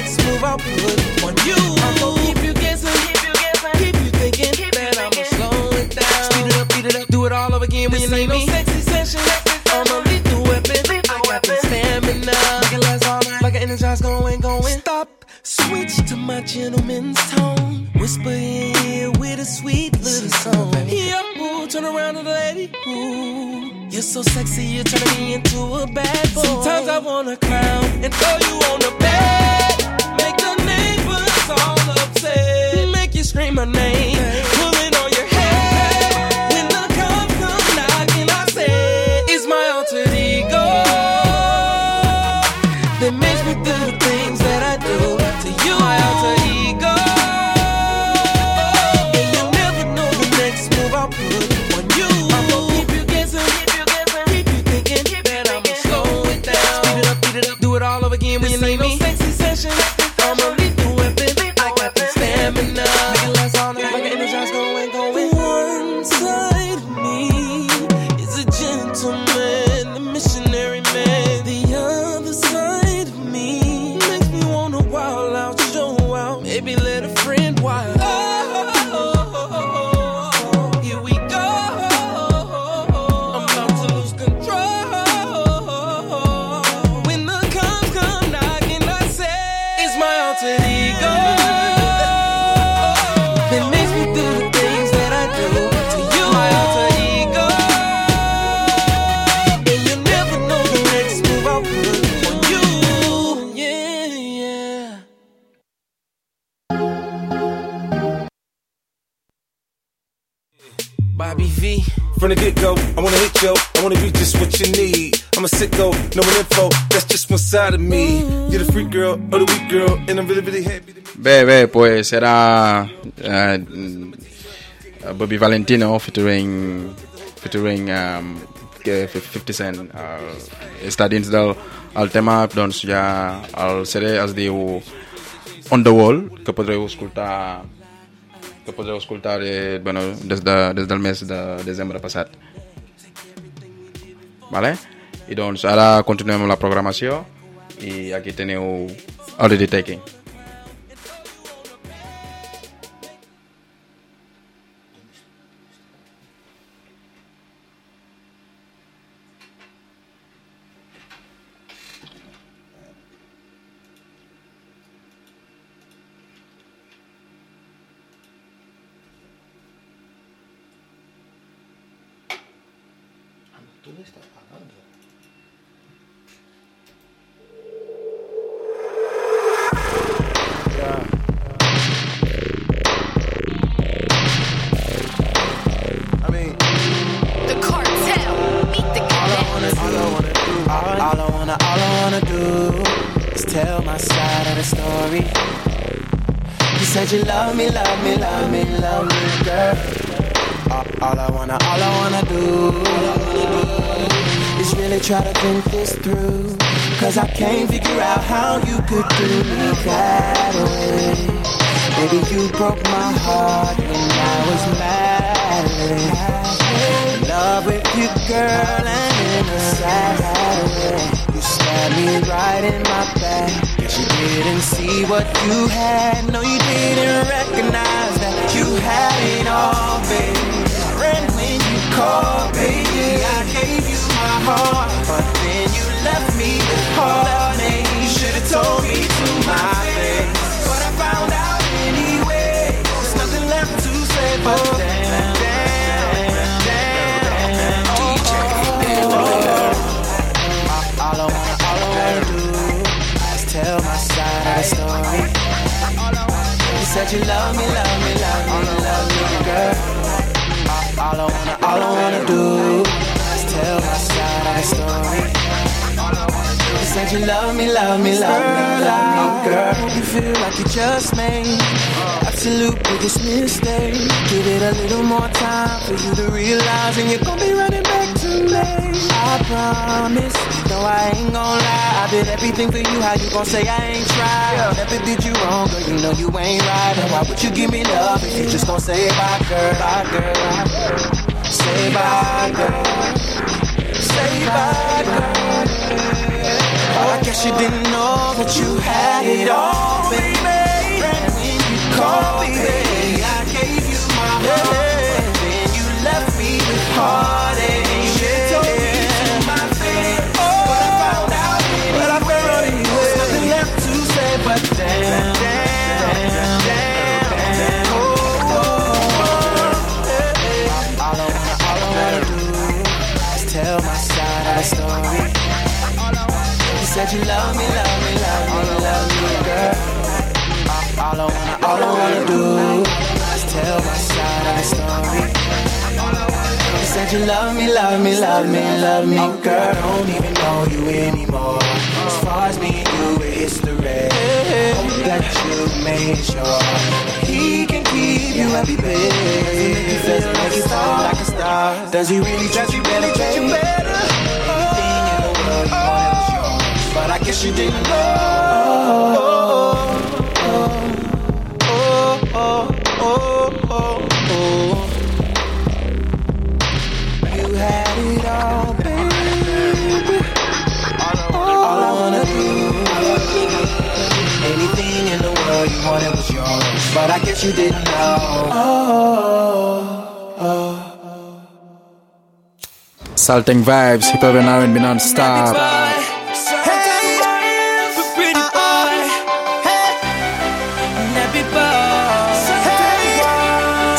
next move I put on you. I'm gonna keep you guessing, keep you, guessing. Keep you thinking keep that. I'ma slow it down. Speed it up, beat it up, do it all over again when you ain't leave me. sexy session. I'ma lead the weapon. I got the stamina. Make it last all night. Like an energized going, going. Stop. Switch to my gentleman's tone. Whisper in ear with a sweet little song. Yeah, ooh, turn around to the lady. Ooh, you're so sexy, you're turning me into a bad boy. Sometimes I wanna clown and throw you on the bed. scream my name. from the get-go. I wanna hit yo, I wanna be just what you need. I'm a sicko, no one info, that's just one side of me. You're the freak girl, or the weak girl, and I'm really, really happy to be... Bebe, pues era uh, uh, Bobby Valentino featuring featuring um, 50 Cent uh, està dins del el tema doncs ja el seré es diu uh, On the Wall que podreu escoltar que podreu eh, bueno, des, de, des del mes de desembre passat. Vale? I doncs ara continuem amb la programació i aquí teniu Already Taking. Saltenk Vibez, hip hop and R&B non-stop.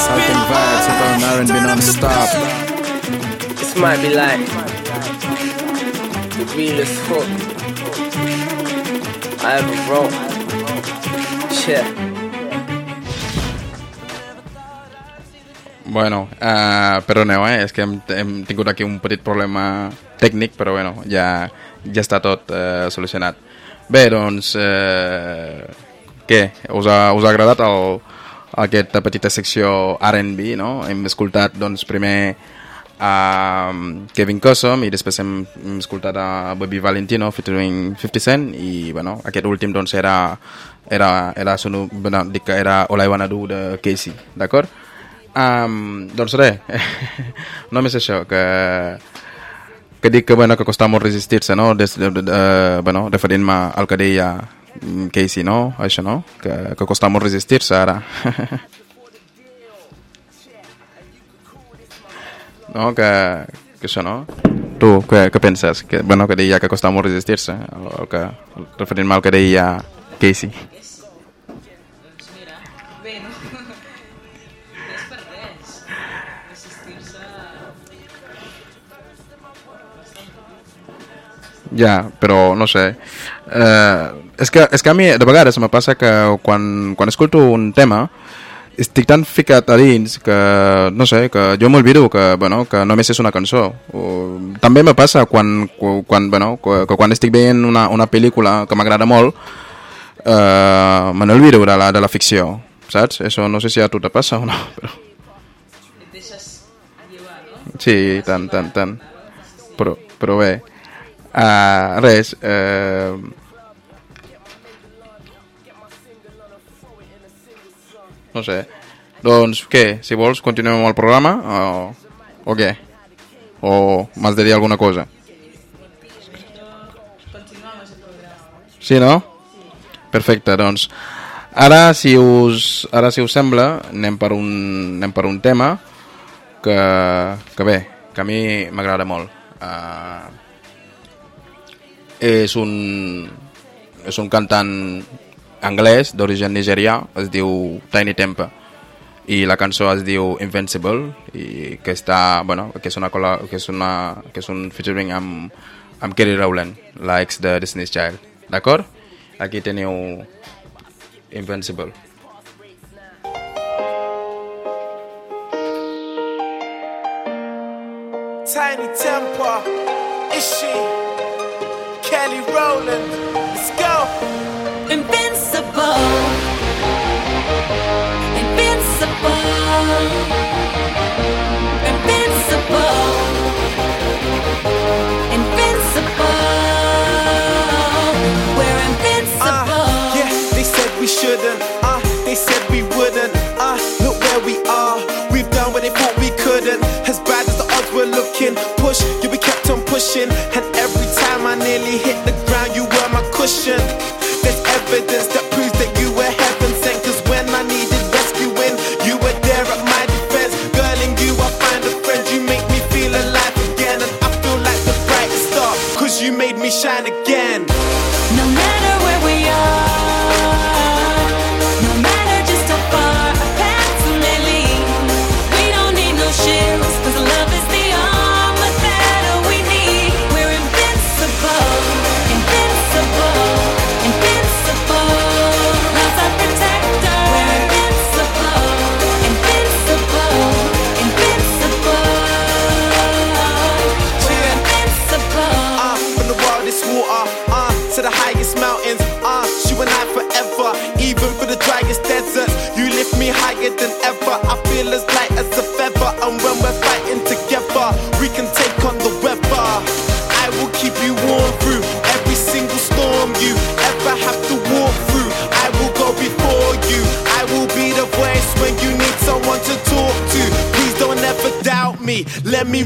Saltenk Vibez, hip hop and R&B non-stop. This might be like the realest hook I ever wrote. Yeah. Bueno, uh, perdoneu, eh? és que hem, hem tingut aquí un petit problema tècnic, però bueno, ja, ja està tot uh, solucionat. Bé, doncs, uh, què? Us ha, us ha agradat el, aquesta petita secció R&B, no? Hem escoltat, doncs, primer a Kevin Cossom i després hem, hem escoltat a Bobby Valentino featuring 50 Cent i, bueno, aquest últim, doncs, era, era, era, sonu, bueno, que era All I Wanna Do de Casey, d'acord? Um, doncs res, només això, que, que dic que, bueno, que costava molt resistir-se, no? De, de, de, bueno, referint-me al que deia Casey, no? Això, no? Que, que costava molt resistir-se ara. no? Que, que això, no? Tu, què, què penses? Que, bueno, que deia que costava molt resistir-se, que, referint-me al que deia Casey. Ja, però no sé. Eh, és, que, és que a mi de vegades me passa que quan, quan escolto un tema estic tan ficat a dins que, no sé, que jo m'olvido que, bueno, que només és una cançó. O, també me passa quan, quan, bueno, que, que quan estic veient una, una pel·lícula que m'agrada molt eh, me n'olvido de la, de la ficció, saps? Això no sé si a tu te passa o no, però... Sí, tant, tant, tant. Però, però bé, uh, res, uh, no sé. Doncs què, si vols continuem amb el programa o, o què? O m'has de dir alguna cosa? Sí, no? Perfecte, doncs ara si us, ara si us sembla anem per un, anem per un tema que, que bé, que a mi m'agrada molt. Uh, és un, és un cantant anglès d'origen nigerià, es diu Tiny Temper i la cançó es diu Invincible i que està, bueno, que és una, que és una que és un featuring amb, amb Kerry Rowland, la ex de Disney's Child. D'acord? Aquí teniu Invincible. Tiny Temper, is she? Kelly Rowland, let's go. Invincible. Invincible. Invincible. Invincible. We're invincible. Uh, yeah, they said we shouldn't. Uh, they said we wouldn't. Uh, look where we are. We've done what they thought we couldn't. As bad as the odds were looking, push, you we kept on pushing. And salvation. There's evidence that proves that you were heaven sent. Cause when I needed rescuing, you were there at my defense. Girl, in you, I find a friend. You make me feel alive again. And I feel like the brightest star. Cause you made me shine again. Me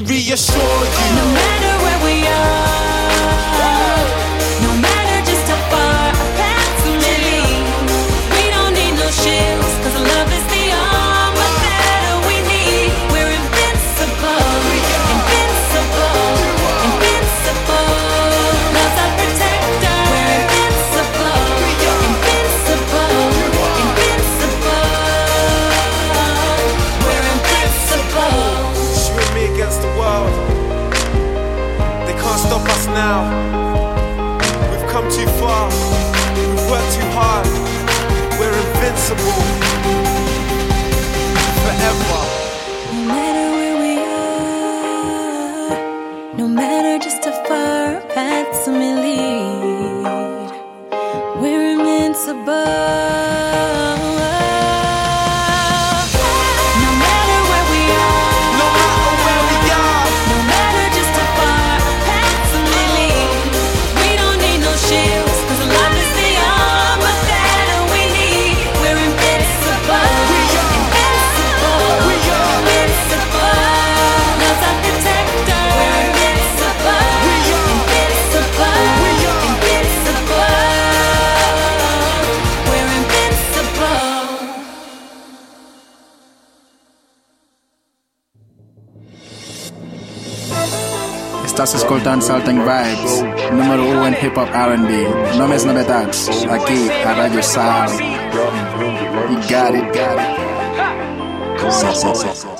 Saltenk Vibez, número 1 en hip hop R&B. No me es novedades, aquí a Radio Sal. You got it, got it. Sal, sal, sal,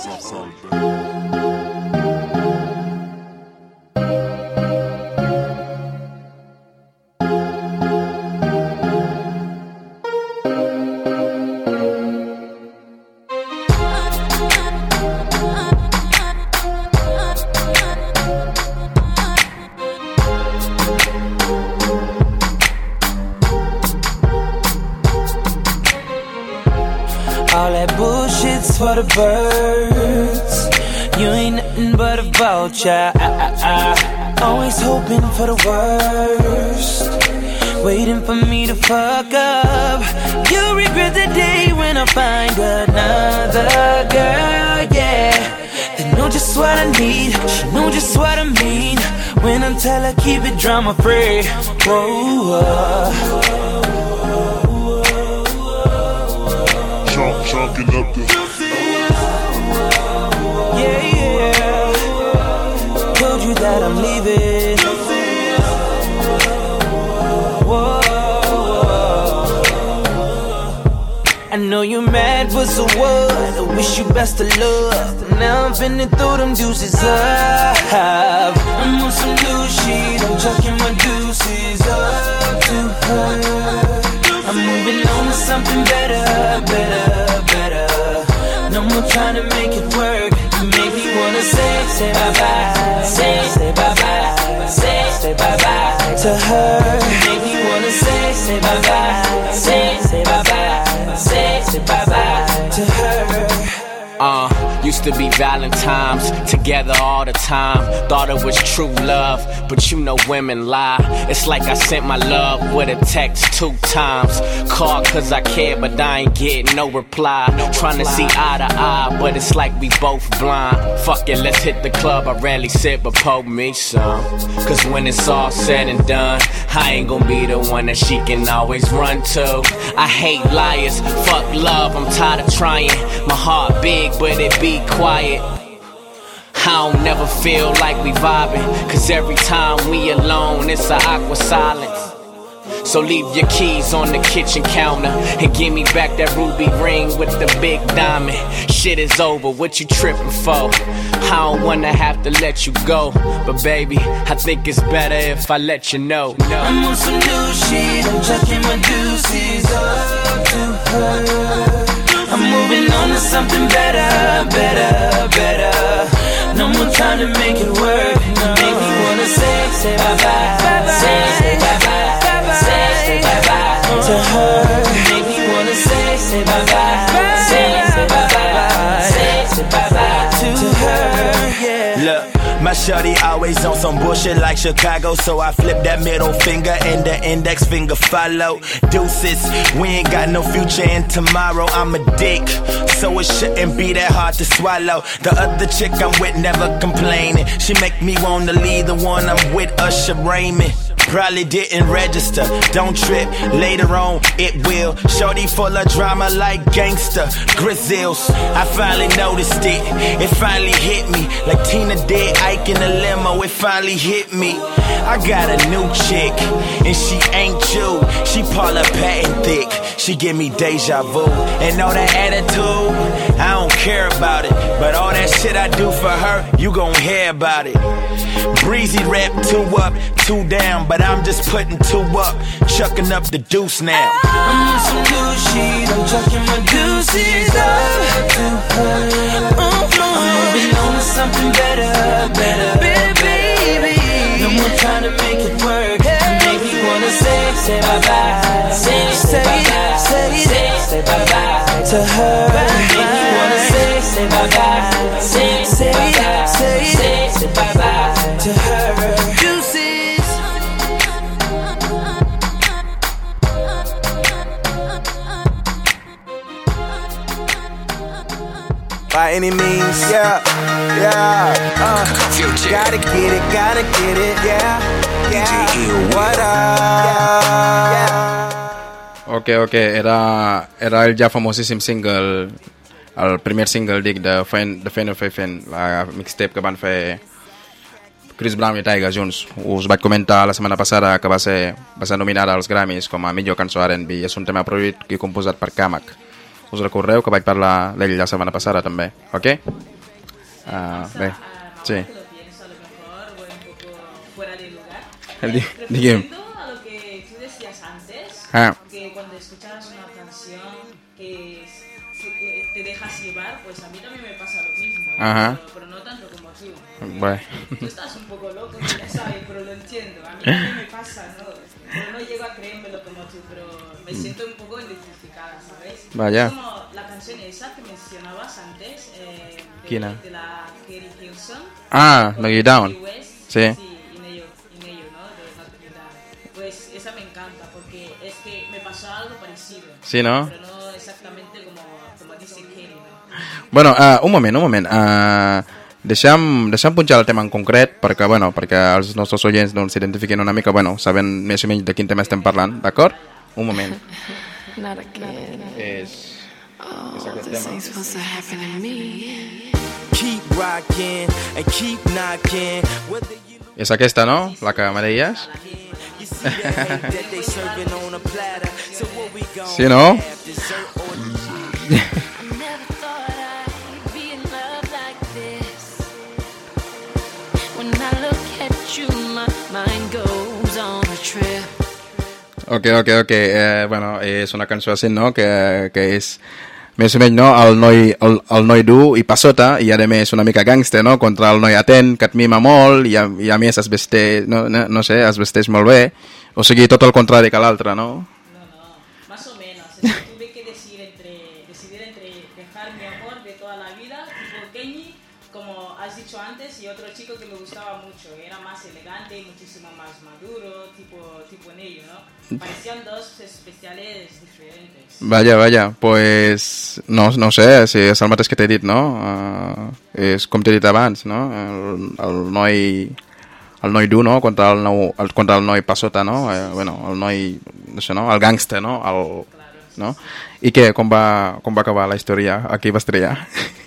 drama free. Whoa, whoa. Chalk, up the. Yeah, yeah. Told you that I'm leaving. I know you're mad, but so what? Wish you best of luck. Now I'm finna throw them deuces up. I'm on some new shit. I'm chucking my deuces up to her. I'm moving on to something better, better, better. No more trying to make it work. You make me wanna say, say bye bye, say, say bye bye, say, say bye bye to her. You make me wanna say, say bye bye, say, say bye bye, say, say bye bye to her. Uh, Used to be Valentine's, together all the time. Thought it was true love, but you know women lie. It's like I sent my love with a text two times. Called cause I care, but I ain't getting no reply. Trying to see eye to eye, but it's like we both blind. Fuck it, let's hit the club. I rarely sit, but poke me some. Cause when it's all said and done, I ain't gonna be the one that she can always run to. I hate liars, fuck love, I'm tired of trying. My heart big, but it be quiet. I don't never feel like we vibing, cause every time we alone, it's a awkward silence. So leave your keys on the kitchen counter and give me back that ruby ring with the big diamond. Shit is over, what you tripping for? I don't wanna have to let you go, but baby, I think it's better if I let you know. I'm on some new shit, I'm chucking my deuces up to her. I'm moving on to something better, better, better. No more trying to make it work. Make me wanna say, say bye bye, say, say bye bye, say, say bye bye to her. Make me wanna say, say bye bye, my shorty always on some bullshit like Chicago, so I flip that middle finger and the index finger follow. Deuces, we ain't got no future in tomorrow. I'm a dick, so it shouldn't be that hard to swallow. The other chick I'm with never complaining. She make me wanna leave the one I'm with, Usher Raymond. Probably didn't register, don't trip. Later on, it will. Shorty full of drama like gangster. Grillz, I finally noticed it. It finally hit me. Like Tina did in the limo, it finally hit me. I got a new chick, and she ain't you. She Paula Patton thick. She give me deja vu. And all that attitude, I don't care about it. But all that shit I do for her, you gon' hear about it. Breezy rap two up, two down, but I'm just putting two up, chucking up the deuce now. I'm on some new shit, I'm chucking my deuces up. I'm moving on to something better, better, better, baby. No more trying to make it work. Make me wanna say, say bye bye, say, say bye bye, say, say, bye bye to her. Make me wanna say, say bye bye, say, say bye bye, say, say bye bye to her. By any means, yeah, yeah. Uh, gotta get it, gotta get it, yeah, yeah. What up? Ok, ok, era, era el ja famosíssim single, el primer single, dic, de Fan, de Fan of Fan, la mixtape que van fer Chris Brown i Tyga junts. Us vaig comentar la setmana passada que va ser, va ser nominada als Grammys com a millor cançó R&B. És un tema produït i composat per Kamak. Us recordeu que vaig parlar d'ell la setmana passada també, ok? Uh, bé, sí. digue'm. Ah. que cuando escuchas una canción que, que te dejas llevar, pues a mí también me pasa lo mismo, Ajá. pero, pero no tanto como tú. Bueno. Tú estás un poco loco, ya sabes, pero lo entiendo. A mí también me pasa, ¿no? Pero no llego a creérmelo como tú, pero me siento Vaya. Es como la canción esa que mencionabas antes, eh, de, ¿Quién? de la Kelly Hilson. Ah, Knock You Down. West. Sí. en ello, en ello, ¿no? De Down. Pues esa me encanta porque es que me pasó algo parecido. Sí, ¿no? Pero no exactamente como, como dice Kelly, ¿no? Bueno, uh, un moment, un moment. Uh, deixem, deixem punxar el tema en concret perquè, bueno, perquè els nostres oients doncs, s'identifiquin una mica, bueno, saben més o menys de quin tema estem parlant, d'acord? Un moment. Not again. Es, oh, es aquel this. Ain't supposed to happen to me. Keep rocking and keep knocking. És aquesta, no? La que m'adeies? Sí, no? When I look at you, my mind goes on a trip. Ok, ok, ok. Eh, bueno, és una cançó així, no? Que, que és més o menys, no? El noi, el, el noi dur i passota, i a més una mica gangster, no? Contra el noi atent, que et mima molt, i a, i a més es vesteix, no, no, no sé, es vesteix molt bé. O sigui, tot el contrari que l'altre, no? Y muchísimo más maduro, tipo, tipo en ello, ¿no? Parecían dos especiales diferentes. Vaja, vaja, pues no, no sé, si és el mateix que t'he dit, no? Uh, és com t'he dit abans, no? El, el noi el noi dur, no? Contra el, nou, el, contra el noi passota, no? Eh, bueno, el noi, això, no? El gangster, no? El, no? I què, com va, com va acabar la història? A qui va estrellar?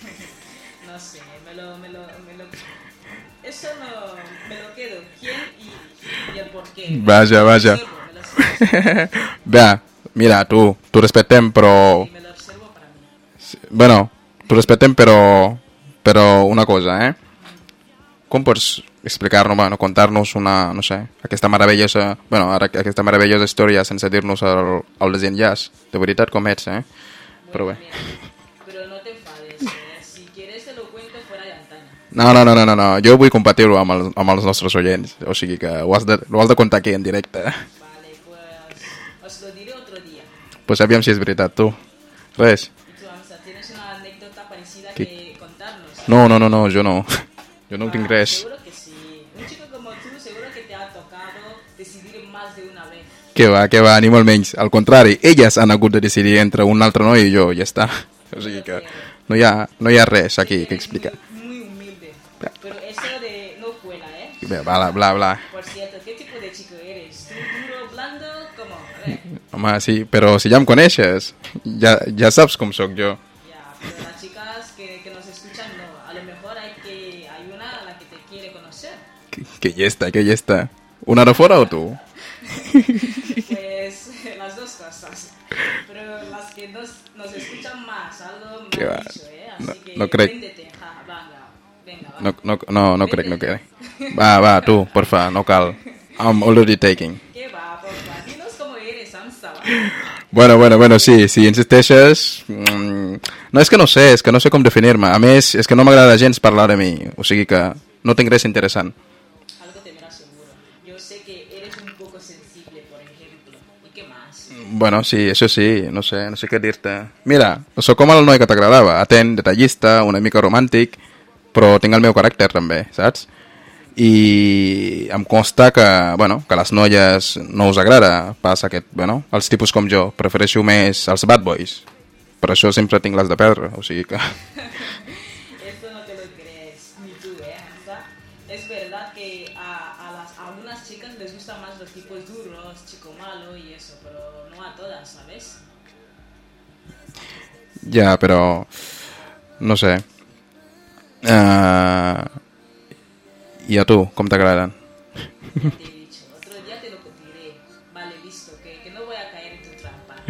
Vaja, vaja. Bé, mira, tu, tu respetem, però... Bueno, tu respetem, però... Però una cosa, eh? Com pots explicar-nos, bueno, contar-nos una, no sé, aquesta meravellosa, bueno, ara aquesta meravellosa història sense dir-nos el, el desenllaç? De veritat com ets, eh? Però bé. No, no, no, no, no, no. jo vull compartir-ho amb, el, amb els nostres oients, o sigui que ho has de, ho has de contar aquí en directe. Os lo diré otro día. Pues aviam si és veritat, tu. Res. Y tú, Hamza, ¿tienes una anécdota parecida ¿Qué? que contarnos? No, no, no, no, jo no. Jo no tinc res. Seguro que sí. Un chico como tú seguro que te ha tocado decidir más de una vez. Que va, que va, ni molt menys. Al contrari, elles han hagut de decidir entre un altre noi i jo, ja està. O sigui que no hi ha, no hi ha res aquí que explicar. Bla, bla, bla. Por cierto, ¿qué tipo de chico eres? ¿Tú duro, blando? ¿Cómo? A ver. Home, sí, però si ja em coneixes, ja, ja saps com sóc jo. Pero las chicas que, que nos escuchan, no. A lo mejor hay, que, hay una a la que te quiere conocer. Que llesta, que llesta. Una de fora o tu? Pues las dos cosas. Pero las que nos, nos escuchan más, algo Que va. dicho, ¿eh? No- Así que no crec. No, no, no, no crec, no crec. Va, va, tu, porfa, no cal. I'm already taking. ¿Qué va, porfa? Dinos cómo eres, va. Bueno, bueno, bueno, sí, si insisteixes... Mm, no és que no sé, és que no sé com definir-me. A més, és que no m'agrada gens parlar de mi. O sigui que no tinc res interessant. Algo tendrás seguro. Yo sé que eres un poco sensible, por ejemplo. ¿Y qué más? Bueno, sí, això sí, no sé, no sé què dir-te. Mira, sóc com el noi que t'agradava, atent, detallista, una mica romàntic, però tinc el meu caràcter també, saps? I em consta que, bueno, que les noies no us agrada pas aquest, bueno, els tipus com jo, prefereixo més els bad boys. Per això sempre tinc les de perdre, o sigui que... Esto no te lo crees ni tú, ¿eh, Hamza? Es verdad que a, a, las, a algunas chicas les gustan más los tipos duros, chico malo y eso, pero no a todas, ¿sabes? Ja, però... No sé. Uh... I a tu, com t'agraden? Otro día te lo diré. Vale, listo, que, que no voy a caer en tu trampa.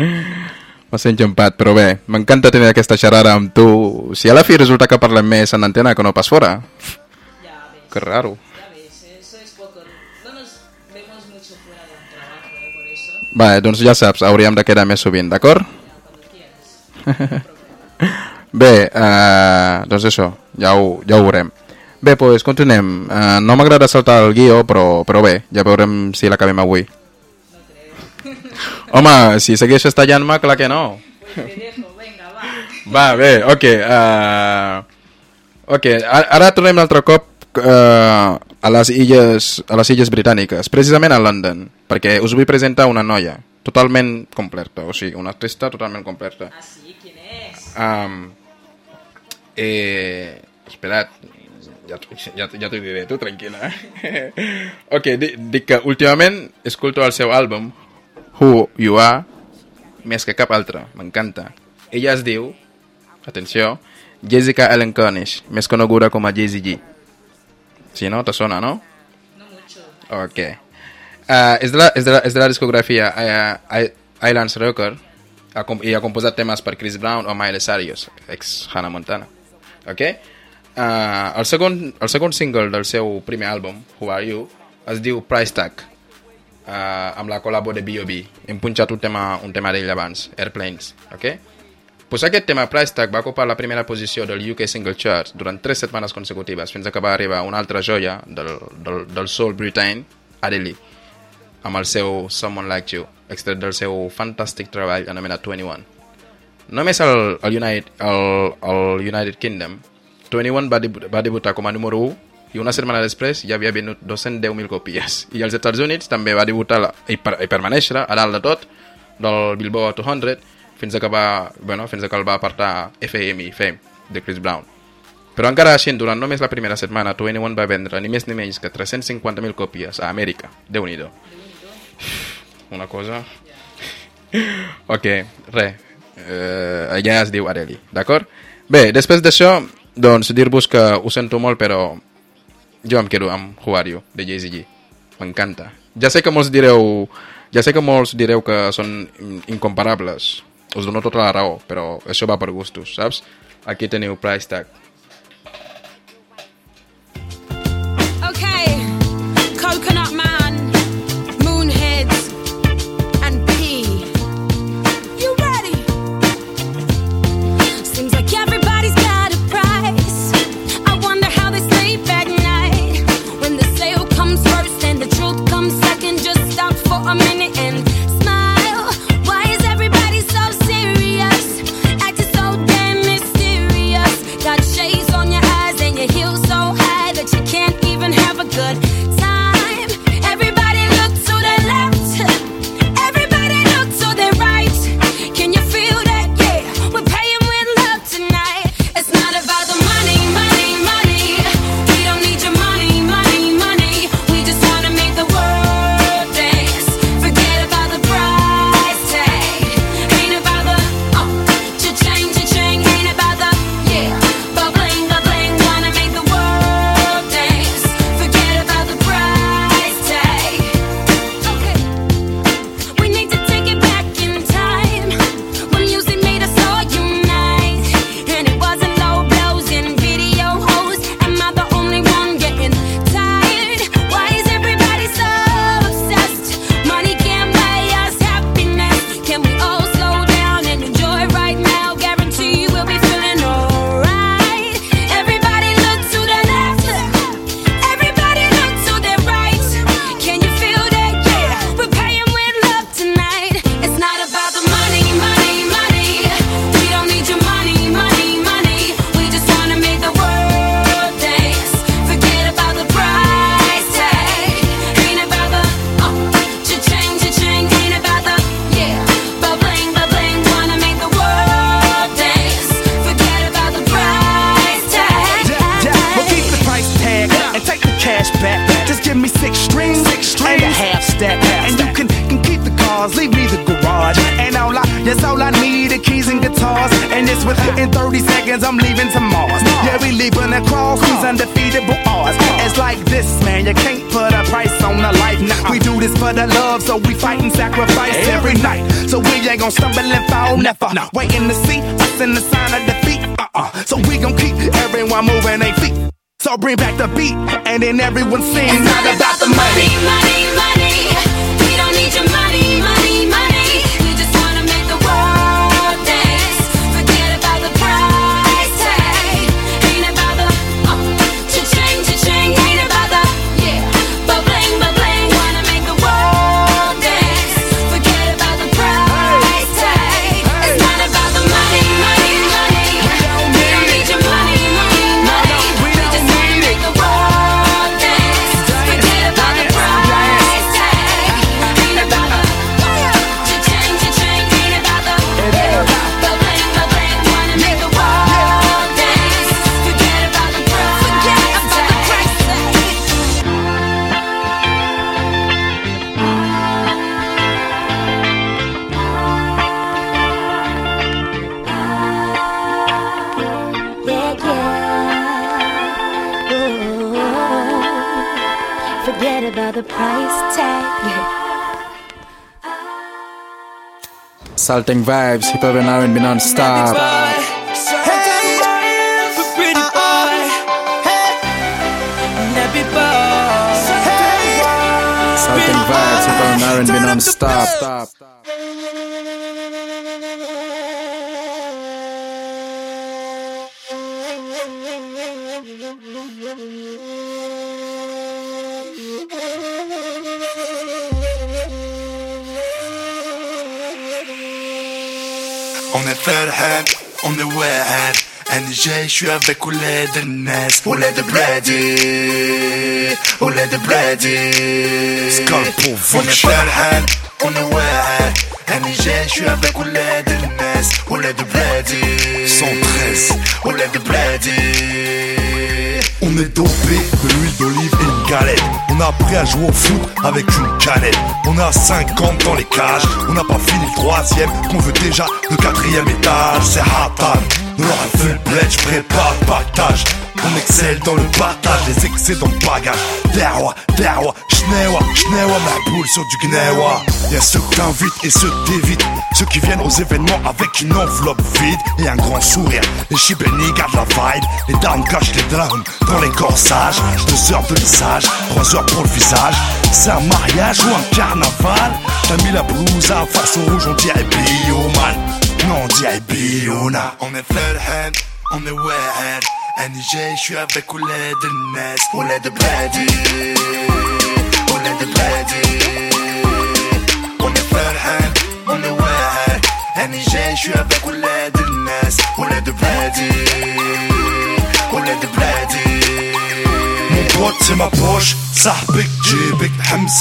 Però bé, m'encanta tenir aquesta xerrada amb tu. Si a la fi resulta que parlem més en antena que no pas fora. Que raro. Ya ves, eso es poco. No nos vemos mucho fuera del trabajo, ¿eh? Por eso. Va, doncs ja saps, hauríem de quedar més sovint, d'acord? Bé, uh, doncs això, ja ho, ja ho veurem. Bé, doncs continuem. Uh, no m'agrada saltar el guió, però, però bé, ja veurem si l'acabem avui. Home, si segueixes tallant-me, clar que no. Va, bé, ok. Uh, ok, ara tornem un altre cop uh, a, les illes, a les illes britàniques, precisament a London, perquè us vull presentar una noia totalment completa, o sigui, una artista totalment completa. ¿Ah, sí? ¿Quién es? Um, eh, esperat, ja, ja, ja t'ho diré, tu tranquil·la. eh? ok, di, dic que últimament escolto el seu àlbum, Who You Are, més que cap altre, m'encanta. Ella es diu, atenció, Jessica Ellen Cornish, més coneguda com a Jessie G. Si no, te sona, no? No mucho. Ok. Uh, és, de la, és, de la, és de la discografia uh, Islands Record i ha composat temes per Chris Brown o Miley Cyrus, ex Hannah Montana. Ok? Uh, el, segon, el segon single del seu primer àlbum, Who Are You, es diu Price Tag, uh, amb la col·labo de B.O.B. Hem punxat un tema, un tema d'ell abans, Airplanes. Ok? Pues aquest tema, Price Tag, va ocupar la primera posició del UK Single Chart durant tres setmanes consecutives, fins que va arribar una altra joia del, del, del soul britain, Adele, amb el seu Someone Like You, extret del seu fantàstic treball anomenat 21. Només el, el, United, el, el United Kingdom, 21 va, debu va debutar com a número 1 i una setmana després ja havia venut 210.000 còpies. I els Estats Units també va debutar la, i, per, i permaneixer a dalt de tot del Billboard 200 fins a que, va, bueno, fins a que el va apartar FM i Fame de Chris Brown. Però encara així, durant només la primera setmana, 21 va vendre ni més ni menys que 350.000 còpies a Amèrica. déu nhi Una cosa... Ok, res, eh, allà es diu Areli, d'acord? Bé, després d'això, doncs dir-vos que ho sento molt, però jo em quedo amb Juario, de Jay-Z M'encanta. Ja sé que molts direu... Ja sé que molts direu que són incomparables. Us dono tota la raó, però això va per gustos, saps? Aquí teniu Price Tag, Saltenk Vibez, hip hop and R&B non-stop. Saltenk Vibez, hip hop and R&B non-stop. فرحان أمي واعر. أنا جاي شوية عندك ولاد الناس. ولاد بلادي ولاد بلادي. سكاربو أنا فرحان أمي واعر. أنا جاي شوية عندك ولاد الناس. ولاد بلادي. 113 ولاد بلادي. On est dopé de l'huile d'olive et une galette. On a appris à jouer au foot avec une canette. On a 50 dans les cages. On n'a pas fini le troisième, qu'on veut déjà le quatrième étage. C'est Hatan. Nous leur a fait le bled, le pactage. On excelle dans le partage, les excédents de bagage. Derwa, derwa, schnewa, ma boule sur du gnewa. Y'a ceux que t'invites et ceux t'évites. Ceux qui viennent aux événements avec une enveloppe vide et un grand sourire. Les chibénis gardent la vibe, les dames cachent les drums dans les corsages. Deux heures de lissage, trois heures pour le visage. C'est un mariage ou un carnaval? T'as mis la blouse à façon rouge, on dirait bioman. Non, on dirait biona. On est hand, on est way أنا جاي شو افيك ولاد الناس ولاد بلادي ولاد بلادي وأنا فرحان وأنا واعر. أنا جاي ولاد الناس ولاد بلادي. boîte et ma poche, ça pique, j'ai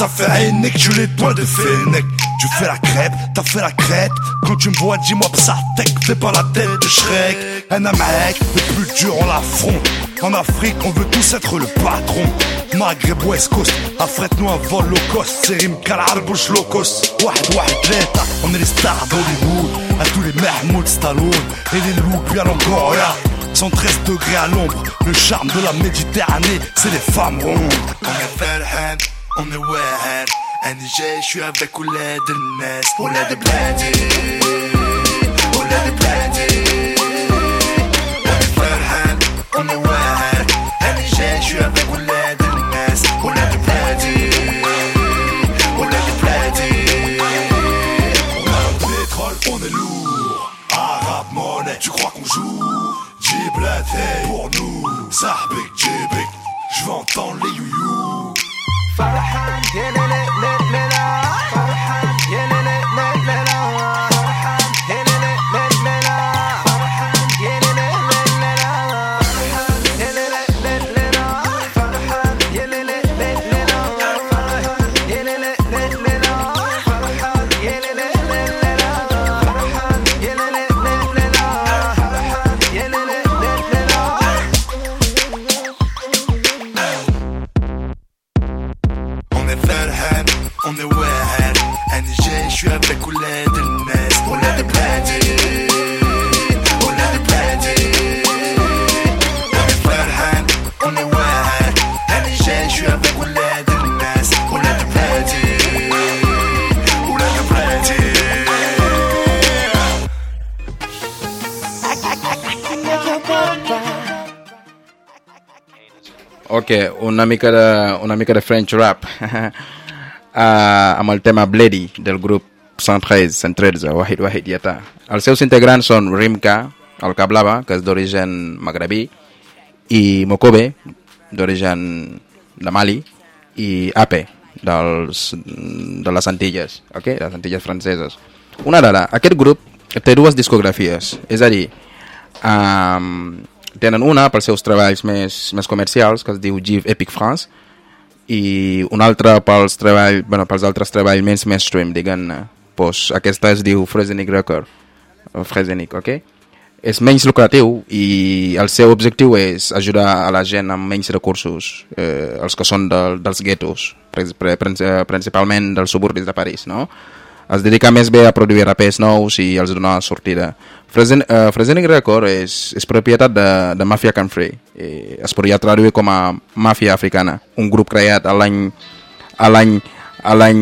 fait Heinek, j'ai les doigts de Fennec. Tu fais la crêpe, t'as fait la crête. Quand tu me vois, dis-moi psartek, fais pas la tête de Shrek. Un Amérique, le plus dur, on l'affronte. En Afrique, on veut tous être le patron. Maghreb, West Coast, affrète-nous un vol low cost. C'est Rim Kalarbouche low cost. Wahed, wahed, on est les stars d'Hollywood. À tous les Mahmoud Stallone et les loups, bien encore, regarde. 113 degrés à l'ombre, le charme de la Méditerranée, c'est les femmes rondes. On est hand, on est way ahead. NJ, je suis avec Oulé de Ness, Oulé de Brady, Oulé de. On est hand, on est way ahead. NJ, je suis avec Oulé de Ness, Oulé de pétrole, on est lourd. Arabe monnaie, tu crois qu'on joue? Djiblaté pour nous. Sahbik, Djibik, je veux entendre les youyou. فرحان يا ليلى ليلى فرحان Ok, una mica de, una mica de French rap uh, amb el tema Bledy del grup 113, 113, Wahid Wahid Yata. Els seus integrants són Rimka, el Cablava, que és d'origen magrebí, i Mokobe, d'origen de Mali, i Ape, dels, de les Antilles, ok? les Antilles franceses. Una dada, aquest grup té dues discografies, és a dir, um, tenen una pels seus treballs més, més comercials, que es diu Give Epic France, i una altra pels, treball, bueno, pels altres treballs més mainstream, diguem-ne. Pues, aquesta es diu Fresenic Record, o Fresenic, ok? És menys lucratiu i el seu objectiu és ajudar a la gent amb menys recursos, eh, els que són de, dels guetos, principalment dels suburbis de París, no? es dedica més bé a produir rapers nous i els dona sortida. Fresen, uh, Fresenic Record és, és propietat de, de Mafia Can Free. I es podria traduir com a Màfia Africana, un grup creat a l'any a l'any a l'any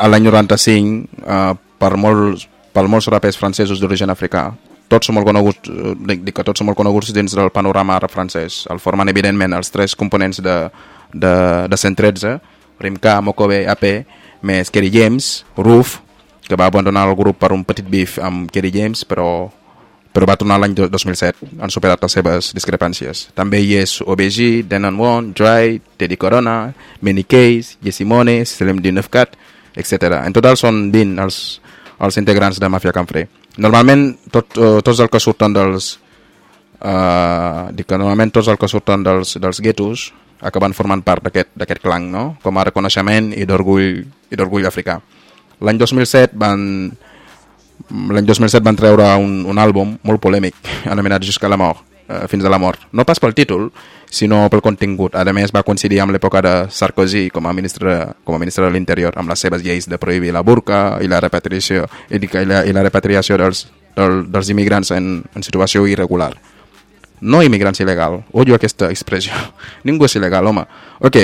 a l'any 95 uh, per molts per molts rapers francesos d'origen africà. Tots són molt coneguts, eh, dic, dic que tots són molt coneguts dins del panorama rap francès. El formen evidentment els tres components de, de, de 113, Rimka, Mokobe, AP, més Kerry James, Roof, que va abandonar el grup per un petit bif amb Kerry James, però, però va tornar l'any 2007. Han superat les seves discrepàncies. També hi és OBG, Denon One, Dry, Teddy Corona, Many Case, Jessimone, Selem Dinefcat, etc. En total són 20 els, els integrants de Mafia Campfrey. Normalment, tot, eh, tots els que surten dels... Uh, dic que normalment tots els que surten dels, dels guetos acaben formant part d'aquest d'aquest clan, no? com a reconeixement i d'orgull africà. L'any 2007 van l'any 2007 van treure un, un àlbum molt polèmic anomenat Jusqu'à la mort, eh, fins a la mort. No pas pel títol, sinó pel contingut. A més, va coincidir amb l'època de Sarkozy com a ministre, com a ministre de l'Interior, amb les seves lleis de prohibir la burca i la repatriació, i, la, i la repatriació dels, del, dels immigrants en, en situació irregular. No immigrants il·legal. Odio aquesta expressió. Ningú és il·legal, home. Ok,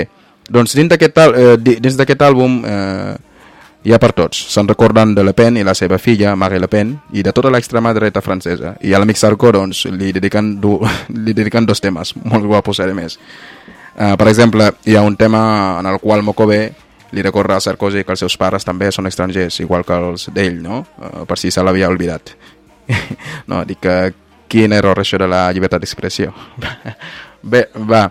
doncs dins d'aquest eh, àlbum eh, hi ha per tots. Se'n recorden de Le Pen i la seva filla, Marie Le Pen, i de tota l'extrema dreta francesa. I a l'amic Sarko, doncs, li dediquen, du, li dediquen dos temes, molt guapos, a més. Uh, per exemple, hi ha un tema en el qual Mokové li recorre a Sarkozy que els seus pares també són estrangers, igual que els d'ell, no? Uh, per si se l'havia oblidat. no, dic que quin error això de la llibertat d'expressió. Bé, va.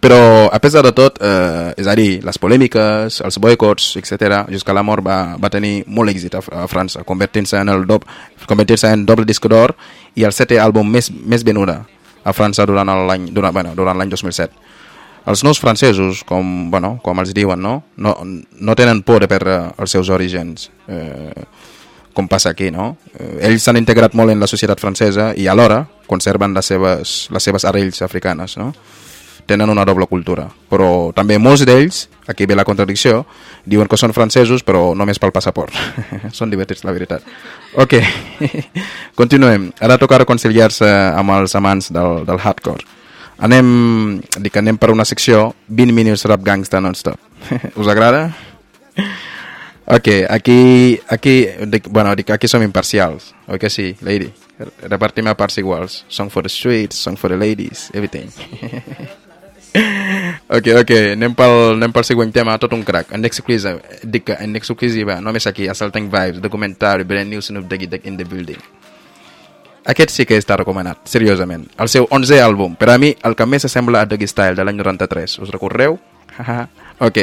Però, a pesar de tot, eh, és a dir, les polèmiques, els boicots, etc., Jusqu'à la mort va, va tenir molt èxit a, a França, convertint-se en el dob, convertint-se en doble disc d'or i el setè àlbum més, més venuda a França durant l'any durant, bueno, durant l'any 2007. Els nous francesos, com, bueno, com els diuen, no? No, no tenen por de perdre els seus orígens, eh, com passa aquí, no? Eh, ells s'han integrat molt en la societat francesa i alhora conserven les seves, les seves arrels africanes, no? Tenen una doble cultura. Però també molts d'ells, aquí ve la contradicció, diuen que són francesos però només pel passaport. són divertits, la veritat. Ok, continuem. Ara toca reconciliar-se amb els amants del, del hardcore. Anem, dic, anem per una secció 20 minuts rap gangsta non-stop. Us agrada? Ok, aquí, aquí, dic, bueno, dic, aquí som imparcials, oi que sí, lady? Repartim a parts iguals. Song for the streets, song for the ladies, everything. Ok, ok, anem pel, anem pel següent tema, tot un crack. En exclusiva, dic que en exclusiva, només aquí, a Salting Vibes, documentari, brand new Snoop Doggy Dogg in the building. Aquest sí que està recomanat, seriosament. El seu 11è àlbum, per a mi, el que més s'assembla a Doggy Style de l'any 93. Us recordeu? ok.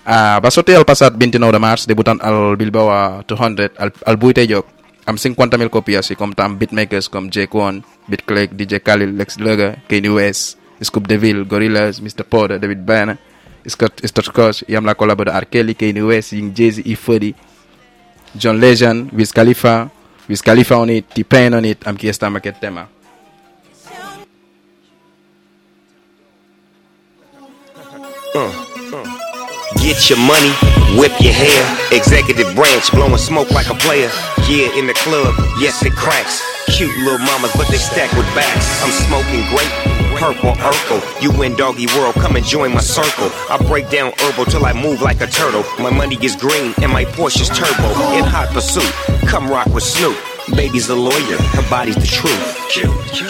Uh, va sortir el passat 29 de març, debutant al Bilbao a 200, al, al 8è lloc, amb 50.000 còpies i compta amb beatmakers com J. Kwon, BitClick, DJ Khalil, Lex Luger, Kanye West, Scoop DeVille, Gorillaz, Mr. Porter, David Banner, Scott Scott Scott i amb la col·labo de R. Kelly, Kanye West, Young Jeezy i Fuddy, John Legend, Wiz Khalifa, Wiz Khalifa on it, T-Pain on it, amb qui està amb aquest tema. Get your money, whip your hair. Executive branch, blowing smoke like a player. Yeah, in the club, yes, it cracks. Cute little mamas, but they stack with backs. I'm smoking grape, purple Urkel. You in doggy world, come and join my circle. I break down herbal till I move like a turtle. My money is green and my Porsche's turbo. In hot pursuit, come rock with Snoop. Baby's a lawyer, her body's the truth.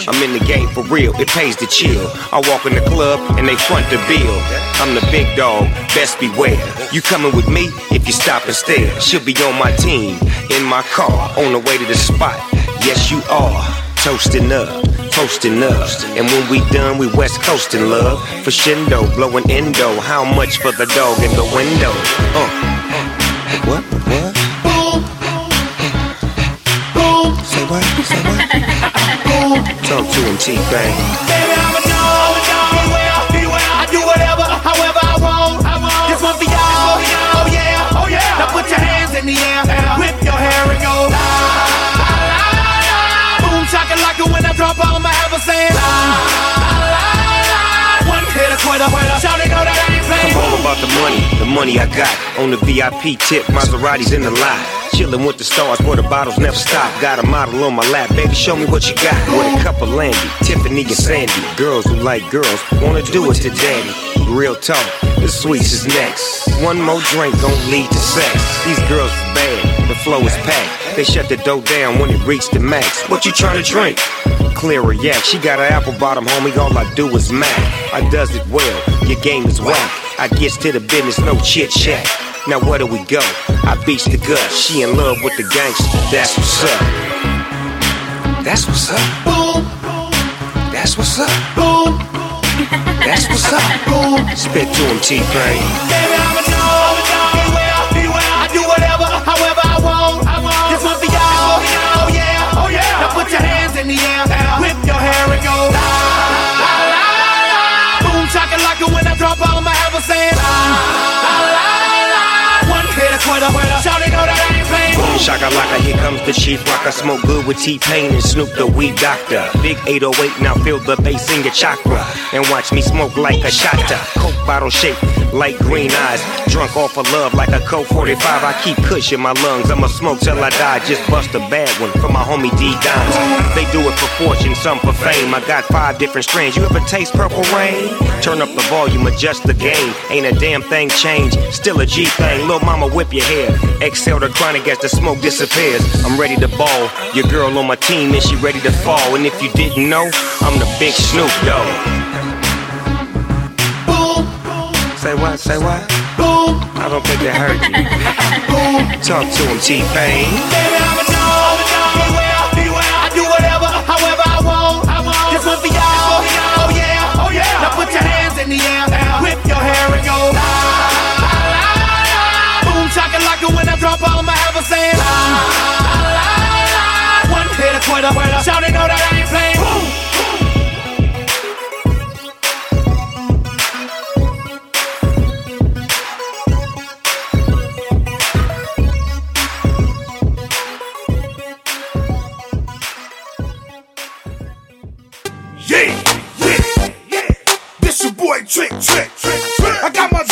I'm in the game for real, it pays to chill. I walk in the club and they front the bill. I'm the big dog, best beware. You coming with me if you stop and stare. She'll be on my team, in my car, on the way to the spot. Yes, you are. Toasting up, toasting up. And when we done, we west coasting love. For Shindo, blowing endo. How much for the dog in the window? Uh. What? What? Say what? Say what? Talk to him, T-Pain. Baby, I'm a dog, beware, beware. I do whatever, however I want. This one for y'all. Oh yeah, oh yeah. Now put your hands in the air, about the money, the money I got. On the VIP tip, Maseratis in the lot. Chillin' with the stars where the bottles never stop. Got a model on my lap, baby, show me what you got. With a cup of Landy, Tiffany and Sandy. Girls who like girls wanna do it to daddy. Real talk, the sweets is next. One more drink don't lead to sex. These girls is bad, the flow is packed. They shut the door down when it reached the max. What you trying to drink? Clear a yak. She got an apple bottom, homie. All I do is mac. I does it well. Your game is whack. I gets to the business, no chit chat. Now where do we go? I beats the gut. She in love with the gangster. That's what's up. That's what's up. Boom. That's what's up. Boom. That's what's up. Boom. Spit to him, T-Pain. Baby, I'm a dog. I do whatever, however I want. I want. Now put your hands in the air, whip your hair and go la la la la. Boom shakalaka when I drop all my ever saying la la la la. One hit a quitter, Shawty know that I ain't playing. Shaka laka, here comes the chief rock. I smoke good with T-Pain and Snoop the weed doctor. Big 808, now feel the bass in your chakra. And watch me smoke like a shotta. Coke bottle shaped like green eyes. Drunk off of love like a Coke 45. I keep kush in my lungs. I'ma smoke till I die. Just bust a bad one for my homie D Dimes. They do it for fortune, some for fame. I got five different strains. You ever taste purple rain? Turn up the volume, adjust the gain. Ain't a damn thing changed. Still a G thing. Lil' mama whip your hair. Exhale the chronic as the smoke disappears. I'm ready to ball. Your girl on my team is she ready to fall? And if you didn't know, I'm the big Snoop Dogg. Say what? Say what? Boom. I don't think they heard you. Boom. Talk to him, T-Pain. Baby, I'm a dog. Beware, beware. I do whatever, however I want. I want. This one for y'all. Oh yeah, oh yeah. Now put your hands in the air, whip your hair and go la la la la. Boom shakalaka when I drop all my ever saying la la la. One hit a quitter, Shawty know that I ain't playing. Yeah, yeah, yeah. This your boy Trick, Trick, Trick, Trick. I got my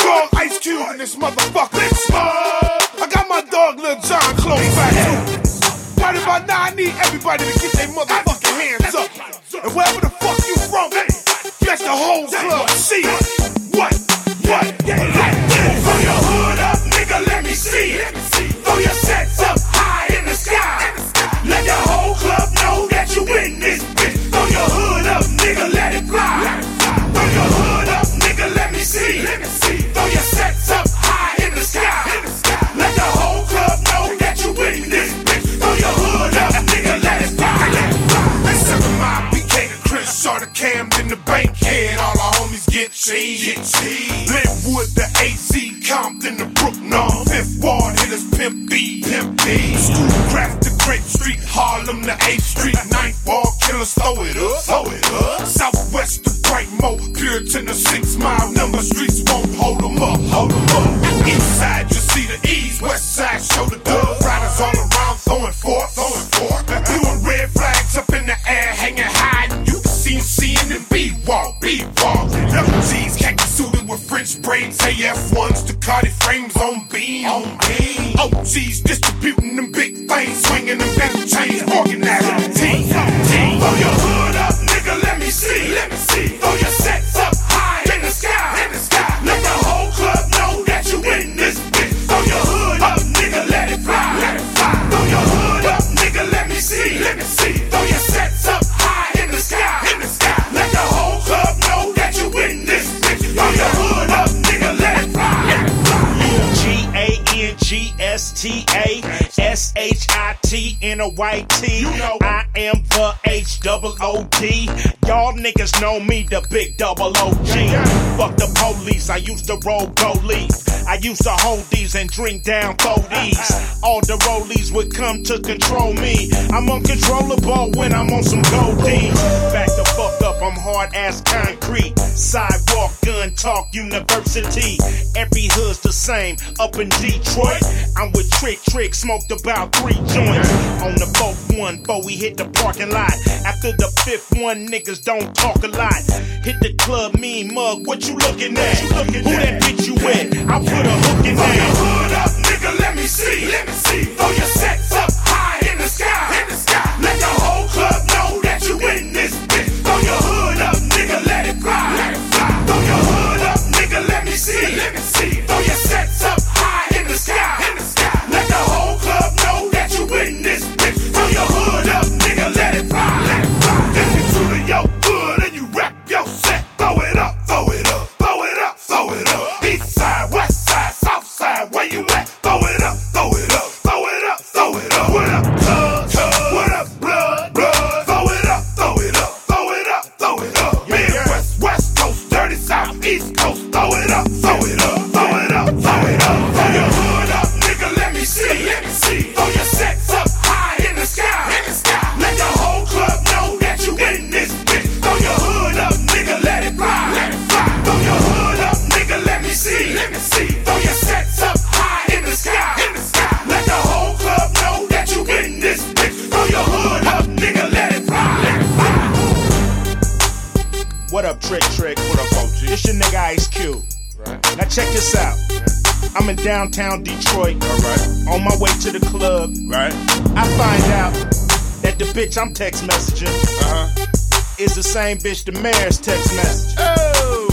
the big double O G. Fuck the police, I used to roll goalies. I used to hold these and drink down 40s. All the rollies would come to control me. I'm uncontrollable when I'm on some goldies. Back the fuck up, I'm hard as concrete. Sidewalk, gun talk, university. Every hood's the same. Up in Detroit, I'm with Trick Trick, smoked about three joints. On the fourth one, before we hit the parking lot. After the fifth one, niggas don't talk a lot. Hit the club, mean mug, what you looking at? Who that bitch you with? I put a hook in there. hood up, nigga, let me see. Let me see. Throw your sets downtown Detroit. All right. On my way to the club. Right. I find out that the bitch I'm text messaging uh-huh. is the same bitch the mayor's text message. Oh!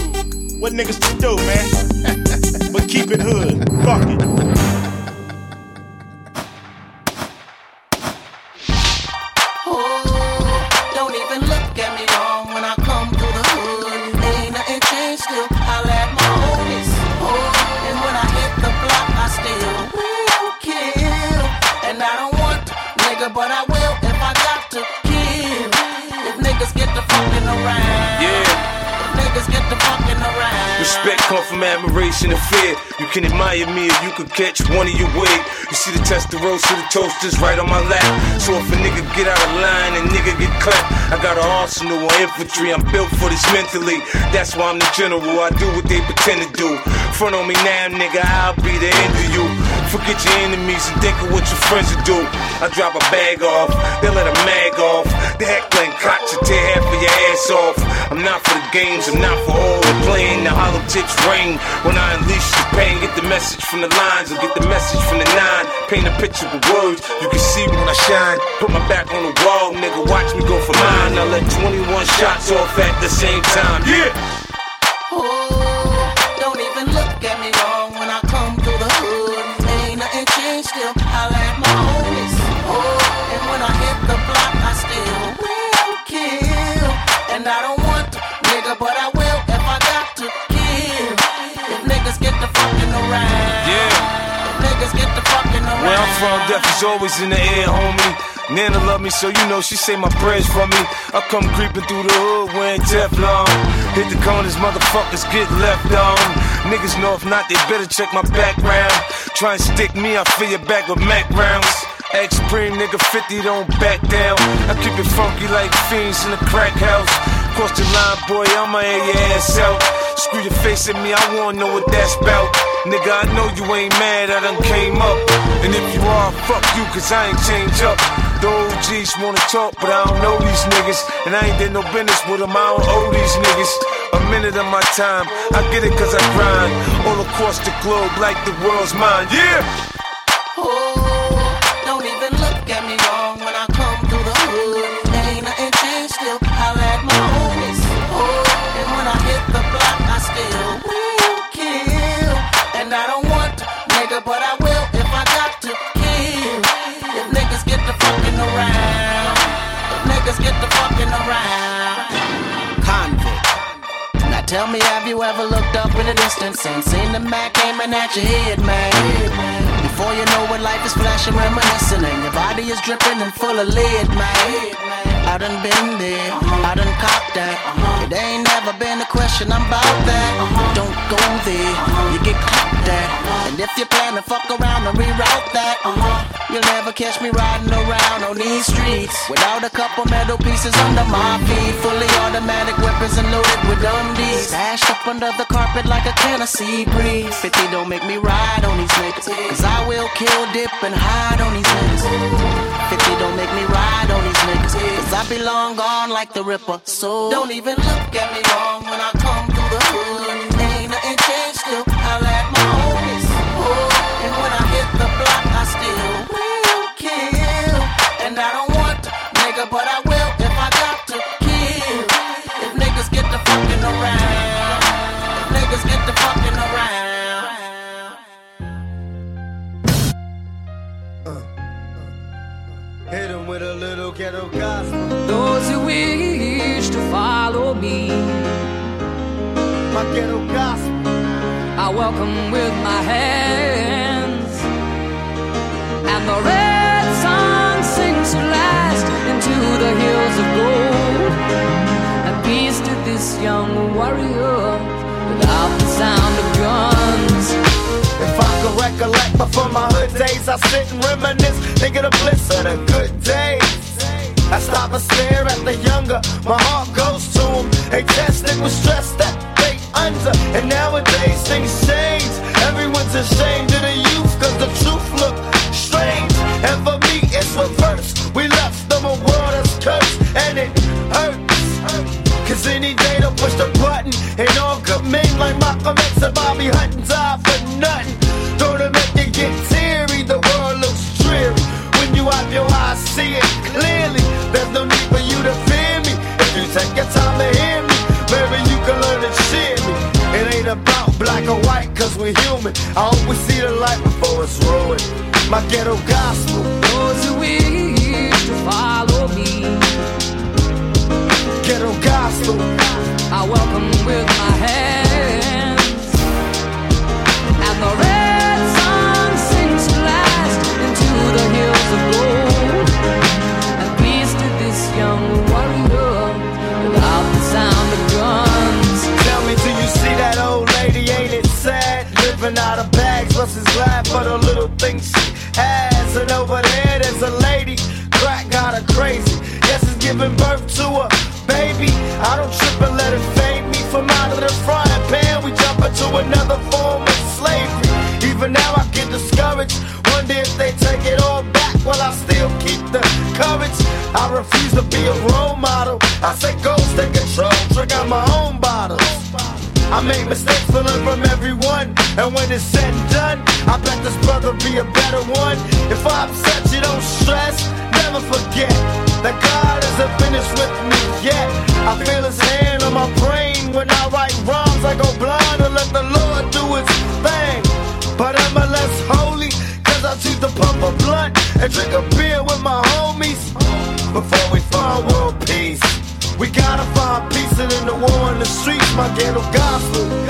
What niggas to do, man? but keep it hood. Fuck it. Nigga, but I will if I got to kill. If niggas get the fucking around. Yeah. Niggas get the fucking around. Respect come from admiration and fear. You can admire me or you could catch one of your wig. You see the tester roast to the toasters right on my lap. So if a nigga get out of line and nigga get clapped, I got an arsenal of infantry. I'm built for this mentally. That's why I'm the general. I do what they pretend to do. Front on me now, nigga, I'll be the end of you. Forget your enemies and think of what your friends will do. I drop a bag off, they let a mag off. The heckling cock to tear half of your ass off. I'm not for the games, I'm not for all the playing. The hollow tips ring when I unleash the pain. Get the message from the lines or get the message from the nine. Paint a picture with words, you can see when I shine. Put my back on the wall, nigga, watch me go for mine. I let 21 shots off at the same time. Yeah! Around. Yeah. Niggas get the fucking around. Where I'm from, death is always in the air, homie. Nana love me, so you know she say my prayers for me. I come creeping through the hood wearing Teflon. Hit the corners, motherfuckers get left on. Niggas know if not, they better check my background. Try and stick me, I fill your back with Mac rounds. X Supreme nigga 50 don't back down. I keep it funky like fiends in the crack house. Cross the line, boy, I'ma air your ass out. Screw your face at me, I wanna know what that's about. Nigga, I know you ain't mad, I done came up. And if you are, fuck you, cause I ain't changed up. The OGs wanna talk, but I don't know these niggas. And I ain't did no business with them, I don't owe these niggas. A minute of my time, I get it cause I grind. All across the globe, like the world's mine, yeah! Tell me, have you ever looked up in the distance and seen the Mac aiming at your head, man? Before you know it, life is flashing, reminiscing, and your body is dripping and full of lead, man. I done been there, I done copped that. It ain't never been a question, I'm about that. Uh-huh. Don't go there, you get caught at. And if you plan to fuck around and reroute that, uh-huh. you'll never catch me riding around on these streets without a couple metal pieces under my feet. Fully automatic weapons and loaded with undies. Stashed up under the carpet like a can of sea breeze. 50 don't make me ride on these niggas. Cause I will kill, dip, and hide on these niggas. 50 don't make me ride on these niggas. Cause I be long gone like the Ripper. So don't even look at me wrong when I to follow me, My gospel. I welcome with my hands. And the red sun sinks at last into the hills of gold. And peace to this young warrior without the sound of guns. If I could recollect before my hood days, I sit and reminisce, think of the bliss of the good days. I stop and stare at the younger, my heart goes to them. They tested with stress that they under, and nowadays things change. Everyone's ashamed of the youth, cause the truth look strange. And for me, it's reversed. We left them a world that's cursed, and it hurts. Cause any day to push the button. And all good men like Malcolm X and Bobby Hutton's out for nothing. Don't it make you get teary? The world. When you have your eyes, see it clearly. There's no need for you to fear me. If you take your time to hear me, maybe you can learn to cheer me. It ain't about black or white, cause we're human. I always see the light before it's ruined. My ghetto gospel. Those who wish to follow me, Ghetto gospel. I welcome with my hands. Plus is glad for the little things she has. And over there, there's a lady. Crack got her crazy. Yes, it's giving birth to a baby. I don't trip and let it fade me from out of the frying pan. We jump into another form of slavery. Even now, I get discouraged. Wonder if they take it all back while I still keep the courage. I refuse to be a role model. I say ghost take control, drink out my own bottles. I make mistakes to learn from everyone. And when it's said and done, I bet this brother be a better one. If I upset you, don't stress. Never forget that God isn't finished with me yet. I feel his hand on my brain when I write rhymes. I go blind and let the Lord do his thing. But I'm I less holy? Cause I choose to pump a blunt and drink a beer with my homies. Before we find world peace. We gotta find peace in the war in the streets, my ghetto gospel.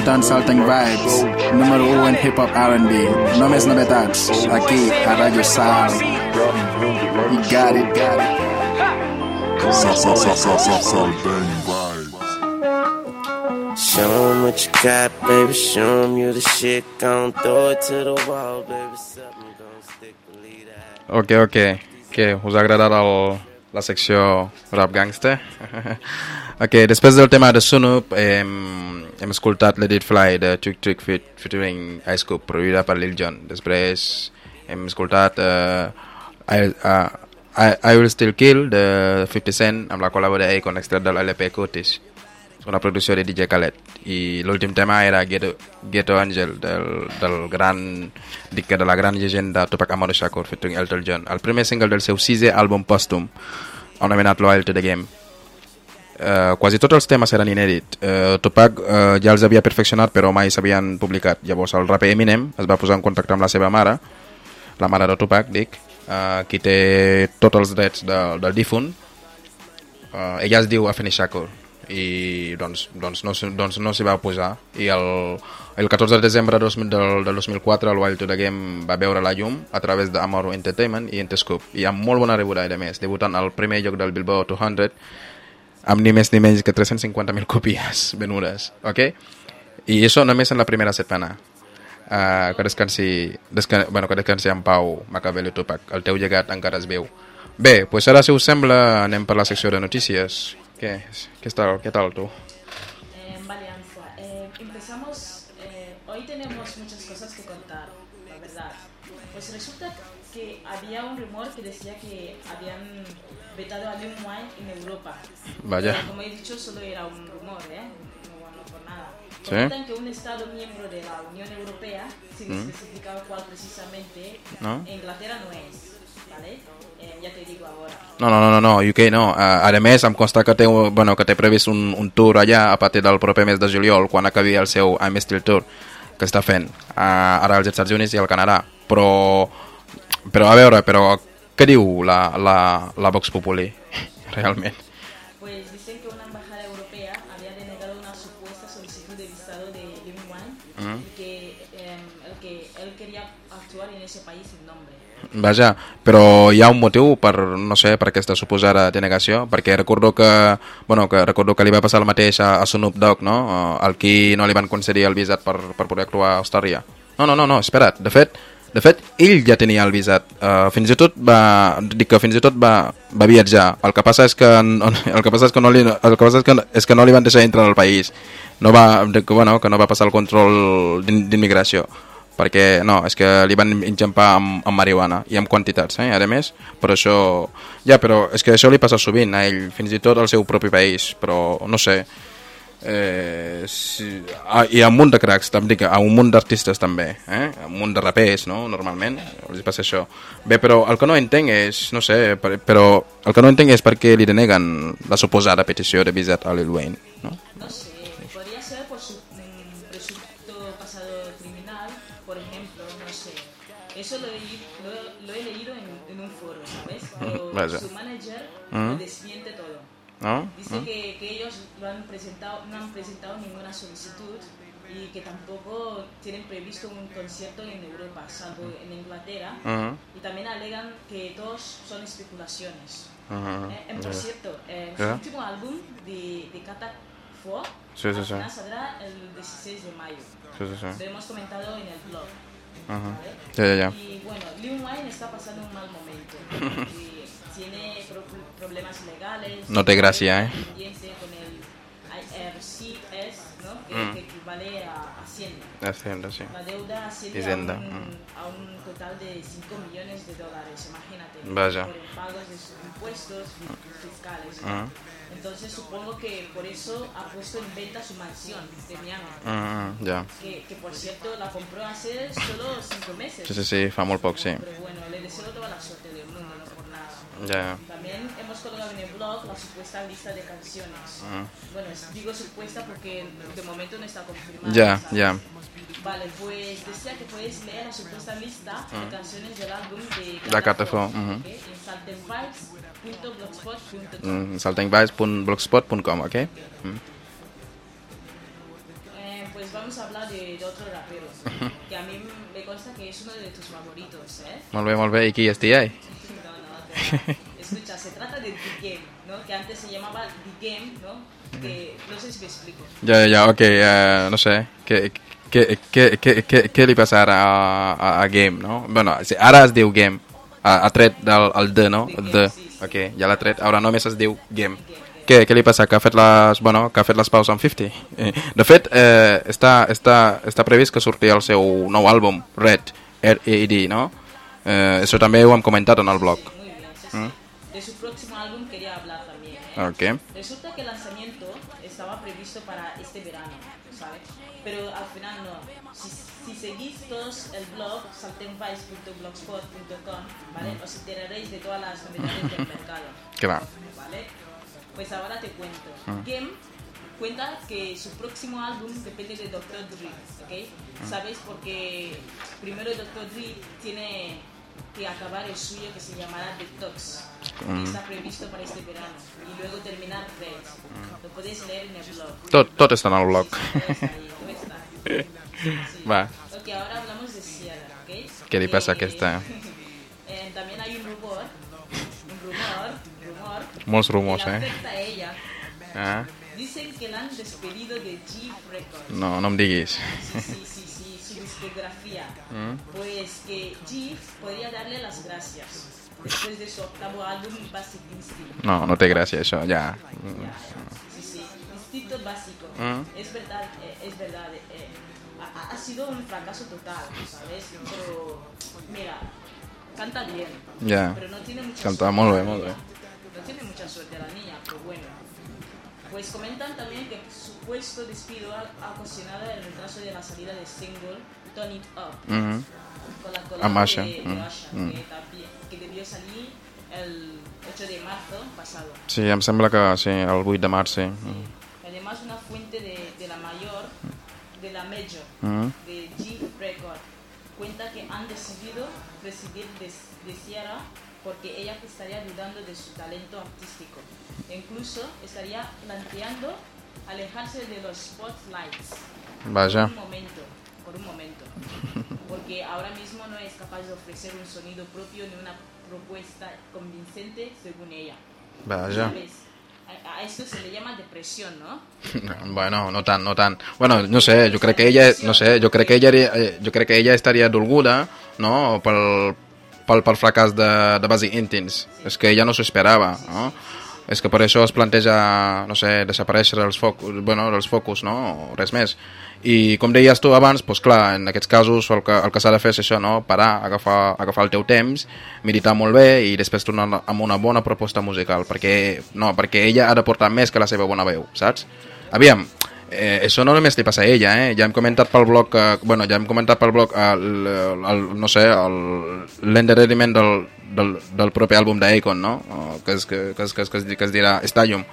Escoltant Salting Vibes, número 1 en hip hop R&B. Només novetats, aquí a Radio Sal. You got it, got it. Sal, sal, sal, sal, sal, Salting Vibes. Show 'em what you got, baby. Show 'em you the shit. Gon' throw it to the wall, baby. Something gon' stick, believe that. Ok, ok. Què, us ha agradat el, la secció rap gangster? ok, després del tema de Sunup hem, hem escoltat Let It Fly de Trick Trick Fit featuring Ice Cube, produïda per Lil Jon. Després hem escoltat uh, I, uh, I, I Will Still Kill de 50 Cent amb la col·laboració Akon extret de l'LP Curtis. Una producció de DJ Khaled. I l'últim tema era Ghetto, Ghetto Angel del, del gran, dic de la gran llegenda Tupac Amaru Shakur featuring Elton John. El primer single del seu sisè àlbum pòstum, anomenat Loyal to the Game. Uh, quasi tots els temes eren inèdits. Uh, Tupac uh, ja els havia perfeccionat però mai s'havien publicat. Llavors el raper Eminem es va posar en contacte amb la seva mare, la mare de Tupac, dic, uh, qui té tots els drets de, del difunt. Uh, ella es diu Afeni Shakur i doncs, doncs no, doncs no s'hi va posar i el, el 14 de desembre de 2000 del, del 2004 el Wild to the Game va veure la llum a través d'Amaro Entertainment i Interscope i amb molt bona rebuda a més, debutant al primer lloc del Billboard 200 amb ni més ni menys que 350.000 còpies venudes, ok? I això només en la primera setmana. Uh, que descansi, descan bueno, que descansi en pau, Macabelli Tupac. El teu llegat encara es veu. Bé, pues ara, si us sembla, anem per la secció de notícies. Què, què, tal, què tal tu? Eh, vale. Eh, empezamos. eh, hoy tenemos muchas cosas que contar, la verdad. Pues resulta que había un rumor que decía que habían vetado a Lil Wayne. Vaya. Pero como he dicho, solo era un rumor, ¿eh? Sí. Comentan que un Estado miembro de la Unión Europea, sin Mm. especificar cuál precisamente, No. Inglaterra no es, ¿vale? Eh, ahora. No, no, no, no, no, UK no. Uh, a més, em consta que té, bueno, que té previst un, un tour allà a partir del proper mes de juliol, quan acabi el seu I'm Still Tour, que està fent uh, ara als Estats Units i al Canadà. Però, però a veure, però què diu la, la, la Vox Populi, realment? Vaja, però hi ha un motiu per, no sé, per aquesta suposada denegació? Perquè recordo que, bueno, que recordo que li va passar el mateix a, a Snoop Dogg, no? Al qui no li van concedir el visat per, per poder actuar a Austràlia. No, no, no, no, espera't. De fet, de fet, ell ja tenia el visat. Uh, fins i tot va... Dic que fins i tot va, va viatjar. El que passa és que, no- el que, passa és que, no, li, el que, passa és que, és que no li van deixar entrar al país. No va, que, bueno, que no va passar el control d'immigració perquè no, és que li van enxampar amb, amb marihuana i amb quantitats, eh, a més, però això, ja, però és que això li passa sovint a ell, fins i tot al seu propi país, però no sé, eh, si, ah, hi ha un munt de cracs, també a un munt d'artistes també, eh? un munt de rapers, no?, normalment, els passa això. Bé, però el que no entenc és, no sé, per, però el que no entenc és per què li deneguen la suposada petició de visat a Lil Wayne, no? Vaya. su manager Mm. lo desmiente todo. ¿No? Dice ¿No? que, que ellos lo han presentado, no han presentado ninguna solicitud y que tampoco tienen previsto un concierto en Europa, salvo en Inglaterra. Ujú. Y también alegan que todos son especulaciones. Ujú. Eh, eh, por Ya. cierto, eh, Ya. su último álbum de, de Kata 4 Sí, sí, sí. saldrá el 16 de mayo. Lo hemos comentado en el blog. Ujú. ¿vale? Ya, ya, ya. Y bueno, Lil Wayne está pasando un mal momento. Y tiene pro- problemas legales. No te gracia, ¿eh? con el IRCS, ¿no? que, Mm. que equivale a Hacienda. Hacienda, sí. La deuda asciende a, un, mm. a un total de 5 millones de dólares, imagínate. Vaya. Por pagos de sus impuestos fi- fiscales. Mm. Entonces supongo que por eso ha puesto en venta su mansión de Miami. Mm, ya. Que, que por cierto la compró hace solo 5 meses. Sí, sí, sí, fa molt poc, sí. Pero bueno, le deseo toda la suerte del mundo, no por nada. Ya. También hemos colgado en el blog la supuesta lista de canciones. Mm. Bueno, digo supuesta porque de momento no está confirmada. Ya, ¿sabes? ya. Vale, pues decía que puedes leer la supuesta lista Mm. de canciones del álbum de Catafo, Catafo, ujú. ¿ok? en saltenvibes.blogspot.com. Mm, saltingvibes.blogspot.com, ok? Mm. Eh, pues vamos a hablar de, de otro rapero, que a mí me consta que es uno de tus favoritos, ¿eh? Molt bé, molt bé. I qui és TI? No, no, escucha, se trata de The Game, ¿no? Que antes se llamaba The Game, ¿no? Que no sé si me explico. Ja, ja, ja, ok, eh, no sé. Què, què, què, què, què, què li passa ara a, a, a Game, no? Bueno, sí, ara es diu Game. Ha, ha tret del, el D, no? El D. Ok, ja l'ha tret. Ara només es diu Game. Què, què li passa? Que ha fet les, bueno, que ha fet les paus amb 50? Eh, de fet, eh, està, està, està previst que surti el seu nou àlbum, Red, R-E-D, no? Eh, això també ho hem comentat en el blog. Mm? De su próximo álbum también. ¿eh? Ok. Resulta que el lanzamiento estaba previsto para este verano, ¿sabes? Pero al final no. Si, si seguís todos el blog saltenvice.blogspot.com, ¿vale? Os enteraréis de todas las novedades del mercado. Va. ¿Vale? Pues ahora te cuento. Game cuenta que su próximo álbum depende de Dr. Dre, ¿ok? ¿Sabéis? Porque primero Dr. Dre tiene que acabar el suyo que se llamará Detox, Mm. está previsto para este verano, y luego terminar Red. Lo podéis leer en el blog. Tot, tot està en el blog. Todo está. Sí. Va. Ok, ahora hablamos de Sierra, ¿ok? Què li passa a Que- aquesta? Eh, también hay un rumor, un rumor, rumor, que le eh? afecta a ella. Ah, Dicen que la han despedido de G Records. no, no em diguis. Sí, sí, sí, sí, su discografía. Mm. Pues que G podría darle las gracias después de su octavo álbum Basic Instinct. No, no té gràcia, això, ja. Sí, sí, Instinto Básico. Mm. Es verdad, eh, es verdad. eh, ha, ha sido un fracaso total, ¿sabes? Pero, mira, canta bien. Ja. Pero no tiene mucha Canta bé, molt niña. bé. No tiene mucha suerte la niña, pero bueno. Pues comentan también que supuesto despido ha, ha ocasionado el retraso de la salida del single Turn It Up Mhm. con la Asha, de, de Asha, mm. que, también- que debió salir el 8 de marzo pasado. Sí, em sembla que sí, el 8 de març, sí. Mm. Además, una fuente de, de la mayor, de la Major, Mhm. de G Record, cuenta que han decidido prescindir de, de Ciara porque ella estaría dudando de su talento artístico. E incluso estaría planteando alejarse de los spotlights por un momento, por un momento, porque ahora mismo no es capaz de ofrecer un sonido propio ni una propuesta convincente según ella. ¿Sabes? A, a esto se le llama depresión, ¿no? Bueno, no tant, no tant. Bueno, no sé, jo crec que ella, no sé, jo crec que ella, eh, jo crec que ella estaria dolguda, no?, pel, pel, pel fracàs de, de Basic Intins. És que ella no s'ho esperava, no? És que per això es planteja, no sé, desaparèixer els focus, bueno, els focus, no?, o res més. I com deies tu abans, doncs clar, en aquests casos el que, el que s'ha de fer és això, no?, parar, agafar, agafar el teu temps, meditar molt bé i després tornar amb una bona proposta musical, perquè, no, perquè ella ha de portar més que la seva bona veu, saps? Aviam, eh, això no només li passa a ella, eh? Ja hem comentat pel blog, que, bueno, ja hem comentat pel blog el, el, no sé, el- l'endarreriment del, del, del propi àlbum d'Akon, no? Que es, que, que, que, que, es, que es dirà Stadium,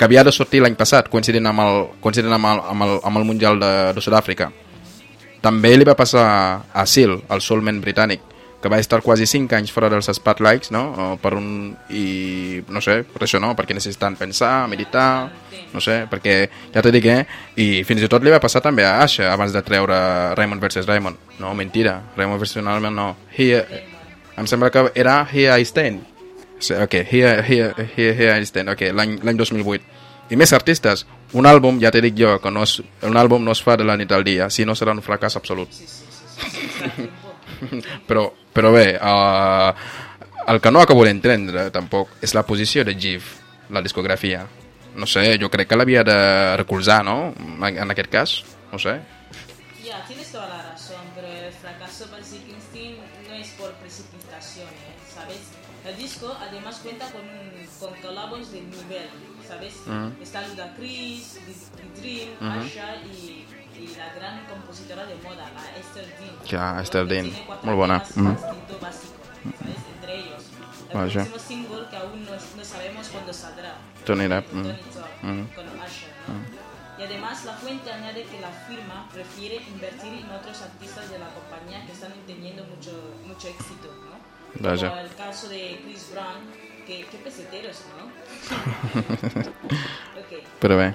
que havia de sortir l'any passat, coincidint amb el, coincidint amb el, amb el, amb el Mundial de, de Sud-àfrica. També li va passar a Seal, el soulman britànic, que va estar quasi 5 anys fora dels spotlights, no? Per un... I no sé, per això no, perquè necessiten pensar, meditar, no sé, perquè ja t'he dit que... I fins i tot li va passar també a Asha abans de treure Raymond vs. Raymond. No, mentira, Raymond vs. Raymond no. Here, em sembla que era Here I Stand. Sí, ok, Here, here, here, here I Stand, ok, l'any l'any 2008. I més artistes, un àlbum, ja t'he dit jo, que no és, un àlbum no es fa de la nit al dia, si no serà un fracàs absolut. però, però bé, uh, el que no acabo d'entendre tampoc és la posició de Giv, la discografia. No sé, jo crec que l'havia de recolzar, no? En, en aquest cas, no sé. ¿Sabes? Mhm. Está Ludacris, The, The Dream, Mhm. Asha y, y la gran compositora de moda, la Esther Dean. Que Esther Dean, bona. temas Mhm. instinto básico, ¿sabes? Entre ellos. El Vaja. próximo single que aún no, no sabemos cuándo saldrá. Mhm. It Up, Mhm. con Usher, ¿no? Y además la fuente añade que la firma prefiere invertir en otros artistas de la compañía que están teniendo mucho, mucho éxito, ¿no? Como el caso de Chris Brown, que qué peseteros, ¿no? ok. Però bé,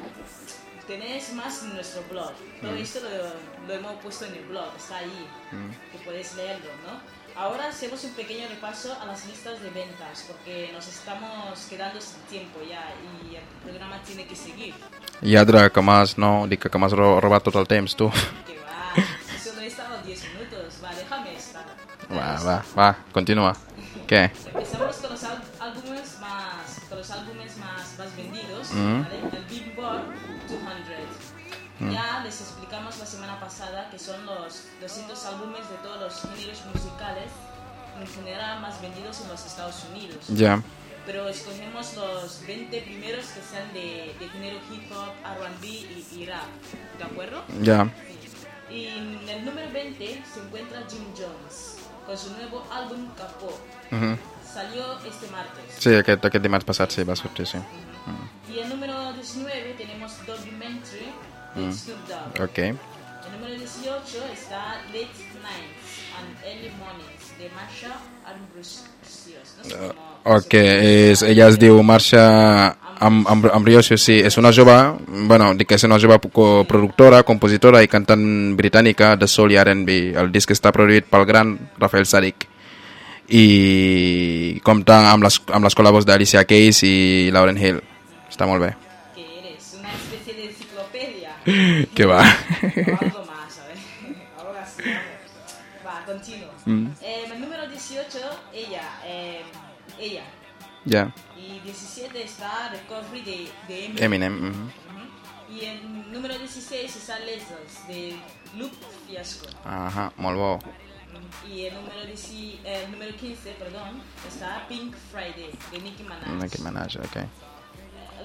Tenéis más en nuestro blog. Todo Mm. esto lo, lo hemos puesto en el blog, está ahí, Mm. que podéis leerlo, ¿no? Ahora hacemos un pequeño repaso a las listas de ventas, porque nos estamos quedando sin tiempo ya y el programa tiene que seguir. lladre, que m'has, no, dic que m'has ro- robat tot el temps, tu. Que va, eso no estaba 10 minutos, va, déjame estar. Va, va, va, continua. Què? Empezamos con los al- álbumes más, con los álbumes más, más vendidos, Mm. ¿vale? El Billboard 200. Mm. Ya les explicamos la semana pasada que son los 200 álbumes de todos los géneros musicales en general más vendidos en los Estados Unidos. Ja. Pero escogemos los 20 primeros que sean de, de género hip hop, RB y, y rap. ¿De acuerdo? Ja. Y en el número 20 se encuentra Jim Jones con su nuevo álbum Capó. Mhm. Salió este martes. Sí, aquest, aquest dimarts passat sí, va sortir, sí. Mm. Y el número 19 tenemos Documentary de Mm. Snoop Dogg. El número 18 está Late Nights and Early Mornings de Marsha Ambrosius. No sé cómo- Ok, és, ella es diu Marsha Am Am Ambrosio, sí, és una jove, bueno, dic que és una jove productora, compositora i cantant britànica de soul i R&B. El disc està produït pel gran Rafael Sadik i compta amb les, amb les col·labos d'Alicia Keys i Lauren Hill. Està molt bé. Que eres una especie de enciclopedia. Que va. O algo más, a ver. Ahora sí. Va, continuo. Mm. Eh, el número 18, ella. eh, ella. Ja. Y 17 está Recovery de, de Eminem. Eminem. mhm. Ujú. Y el número 16 está Lessons de Luke Fiasco. Ahà, molt bo. Y el número, 10 el número 15, perdón, está Pink Friday de Nicki Minaj. Nicki Minaj, ok.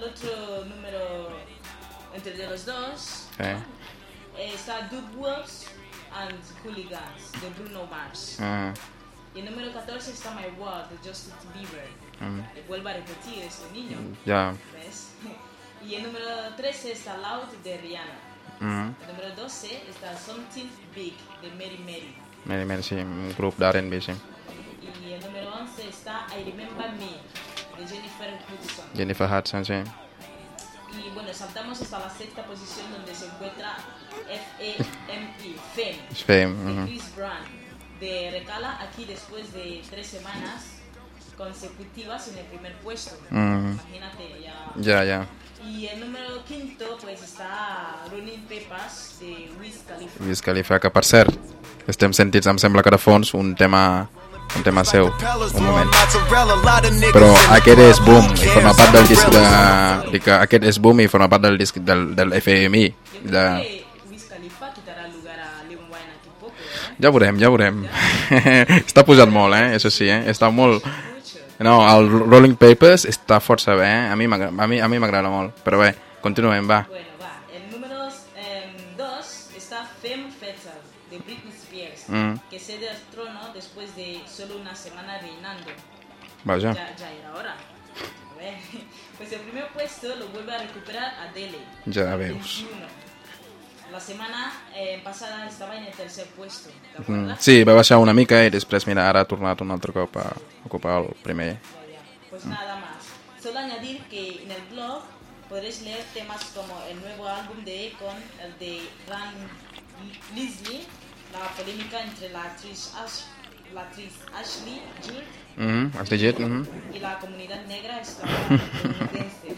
El otro número entre de los dos eh, está Dude Wolves and Hooligans de Bruno Mars. Mm. Y el número 14 está My World de Justin Bieber. Mm. Eh, Vuelvo a repetir este niño. Ya. ¿Ves? Y el número 13 está Loud de Rihanna. Mm. El número 12 está Something Big de Mary Mary. Meri Meri, sí, un grup d'R&B, sí. Y el número 11 está I Remember Me de Jennifer Hudson. Jennifer Hudson, sí. Y bueno, saltamos hasta la sexta posición donde se encuentra F-A-M-E, FEM, Fem, de ujú. Chris Brown. De recala aquí después de tres semanas consecutivas en el primer puesto. Mm. Imagínate, ya. Ja, ja. Y el número quinto pues está Running Peppers de Wiz Khalifa. Wiz Khalifa, que per cert, estem sentits, em sembla que de fons, un tema, un tema seu. Un moment. Però aquest és Boom, i forma part del disc de... Dic que aquest és Boom i forma part del disc del, del FMI. De... ¿eh? Ja veurem, ja veurem. està pujant molt, eh? Això sí, eh? Està molt... No, el Rolling Papers està força bé, eh? A mi m'agrada a mi, a mi m'agrada molt. Però bé, continuem, va. Bueno, Mm. que cede el trono después de solo una semana reinando. Vaja. Ya, ya era hora. A ver, Pues el primer puesto lo vuelve a recuperar Adele. Veus. 21. La semana eh, pasada estaba en el tercer puesto. ¿te Mm. Sí, va baixar una mica i després, mira, ara ha tornat un altre cop a ocupar el primer. Pues nada más. Solo añadir que en el blog podréis leer temas como el nuevo álbum de Akon, el de Ran Leslie, la polémica entre la actriz, Ash- la actriz Ashley Judd Mhm, has llegit? Mhm. y la comunidad negra estadounidense. Y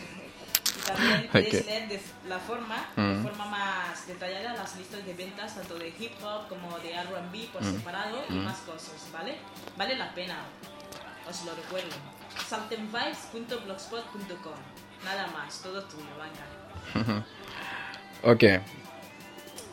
también podéis Ok. leer de la forma, Mm. de forma más detallada las listas de ventas tanto de hip hop como de R&B por Mm. separado y Mm. más cosas, ¿vale? Vale la pena, os lo recuerdo. saltenvibes.blogspot.com Nada más, todo tuyo, ok.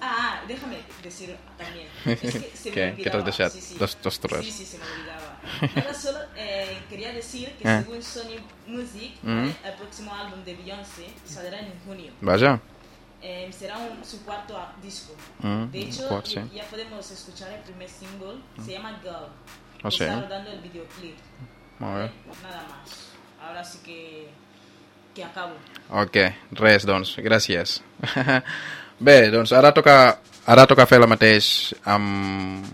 Ah, déjame decir también. Es que se me ¿Qué? ¿Qué olvidaba. dejado? Sí, sí. Dos- dos. Sí, sí, se me olvidaba. Nada, solo eh, quería decir que Eh. según Sony Music, Mm. ¿vale? el próximo álbum de Beyoncé saldrá en junio. Vaja. Eh, será un- su cuarto disco. Mm, de hecho, cuarto, ya, sí. ya podemos escuchar el primer single. Se llama Girl. Ah, sí? Está rodando el videoclip. Molt bé. Nada más. Ahora sí que, que acabo. Ok, res, doncs, gràcies. Bé, doncs ara toca, ara toca fer el mateix amb...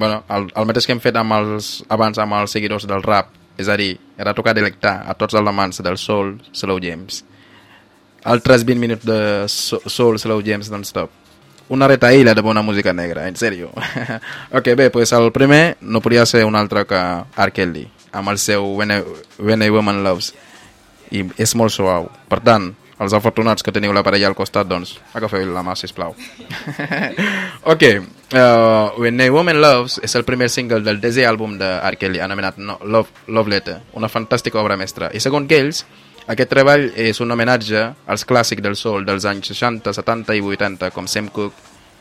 Bueno, el, el mateix que hem fet amb els, abans amb els seguidors del rap. És a dir, ara toca delectar a tots els amants del soul, slow jams. Altres 20 minuts de so- soul, slow jams non-stop. Una retaïla de bona música negra, en sèrio. ok, bé, pues el primer no podia ser un altre que R. Kelly, amb el seu When a, When a Woman Loves i és molt suau. Per tant, els afortunats que teniu la parella al costat, doncs, agafeu la mà, sisplau. ok, uh, When a Woman Loves és el primer single del desè àlbum de R. Kelly, anomenat no, Love, Love Letter, una fantàstica obra mestra. I segons ells, aquest treball és un homenatge als clàssics del soul dels anys 60, 70 i 80, com Sam Cooke,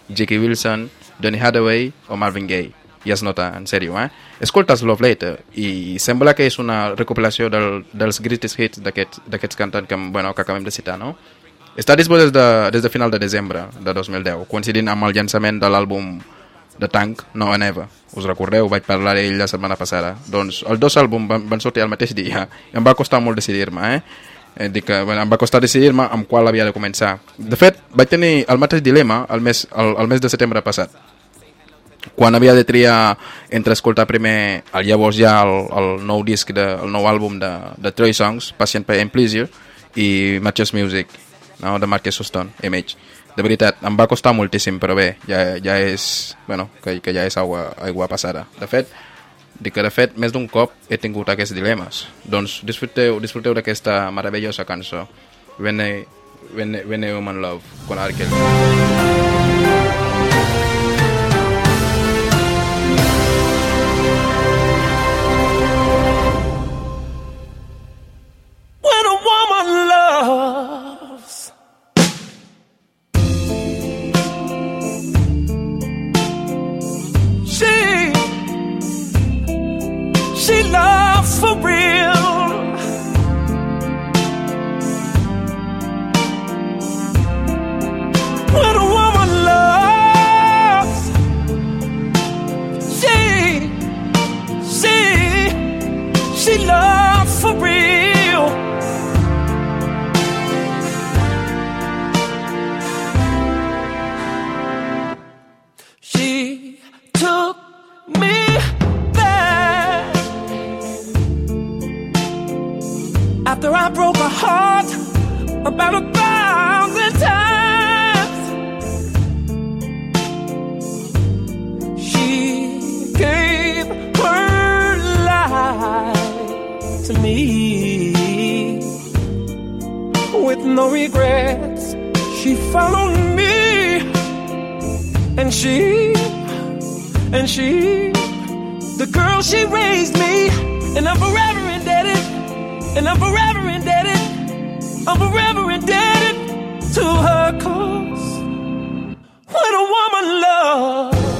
Jackie Wilson, Donny Hathaway o Marvin Gaye. I es nota, en sèrio, eh? Escoltes Love Later i sembla que és una recopilació del, dels greatest hits d'aquests cantants que, bueno, que acabem de citar, no? Està disponible des de, des de final de desembre de 2010, coincidint amb el llançament de l'àlbum de Tank, No and Ever. Us recordeu? Vaig parlar d'ell la setmana passada. Doncs els dos àlbums van, van sortir al mateix dia i em va costar molt decidir-me, eh? eh dic que, bueno, em va costar decidir-me amb qual havia de començar. De fet, vaig tenir el mateix dilema el mes, el, el mes de setembre passat quan havia de triar entre escoltar primer el llavors ja el, el nou disc, de, el nou àlbum de, de Troy Songs, Patient and Pleasure i Matches Music no? de Marcus Houston, Image de veritat, em va costar moltíssim però bé, ja, ja és bueno, que, que ja és aigua, aigua passada de fet, dic que de fet més d'un cop he tingut aquests dilemes doncs disfruteu, disfruteu d'aquesta meravellosa cançó a, when, a Woman Love con R. Kelly love for real. When a woman loves, she, she, she loves for real. after I broke her heart about a thousand times. She gave her life to me with no regrets. She followed me and she and she the girl she raised me and I'm forever and I'm forever indebted, I'm forever indebted to her cause. What a woman loves.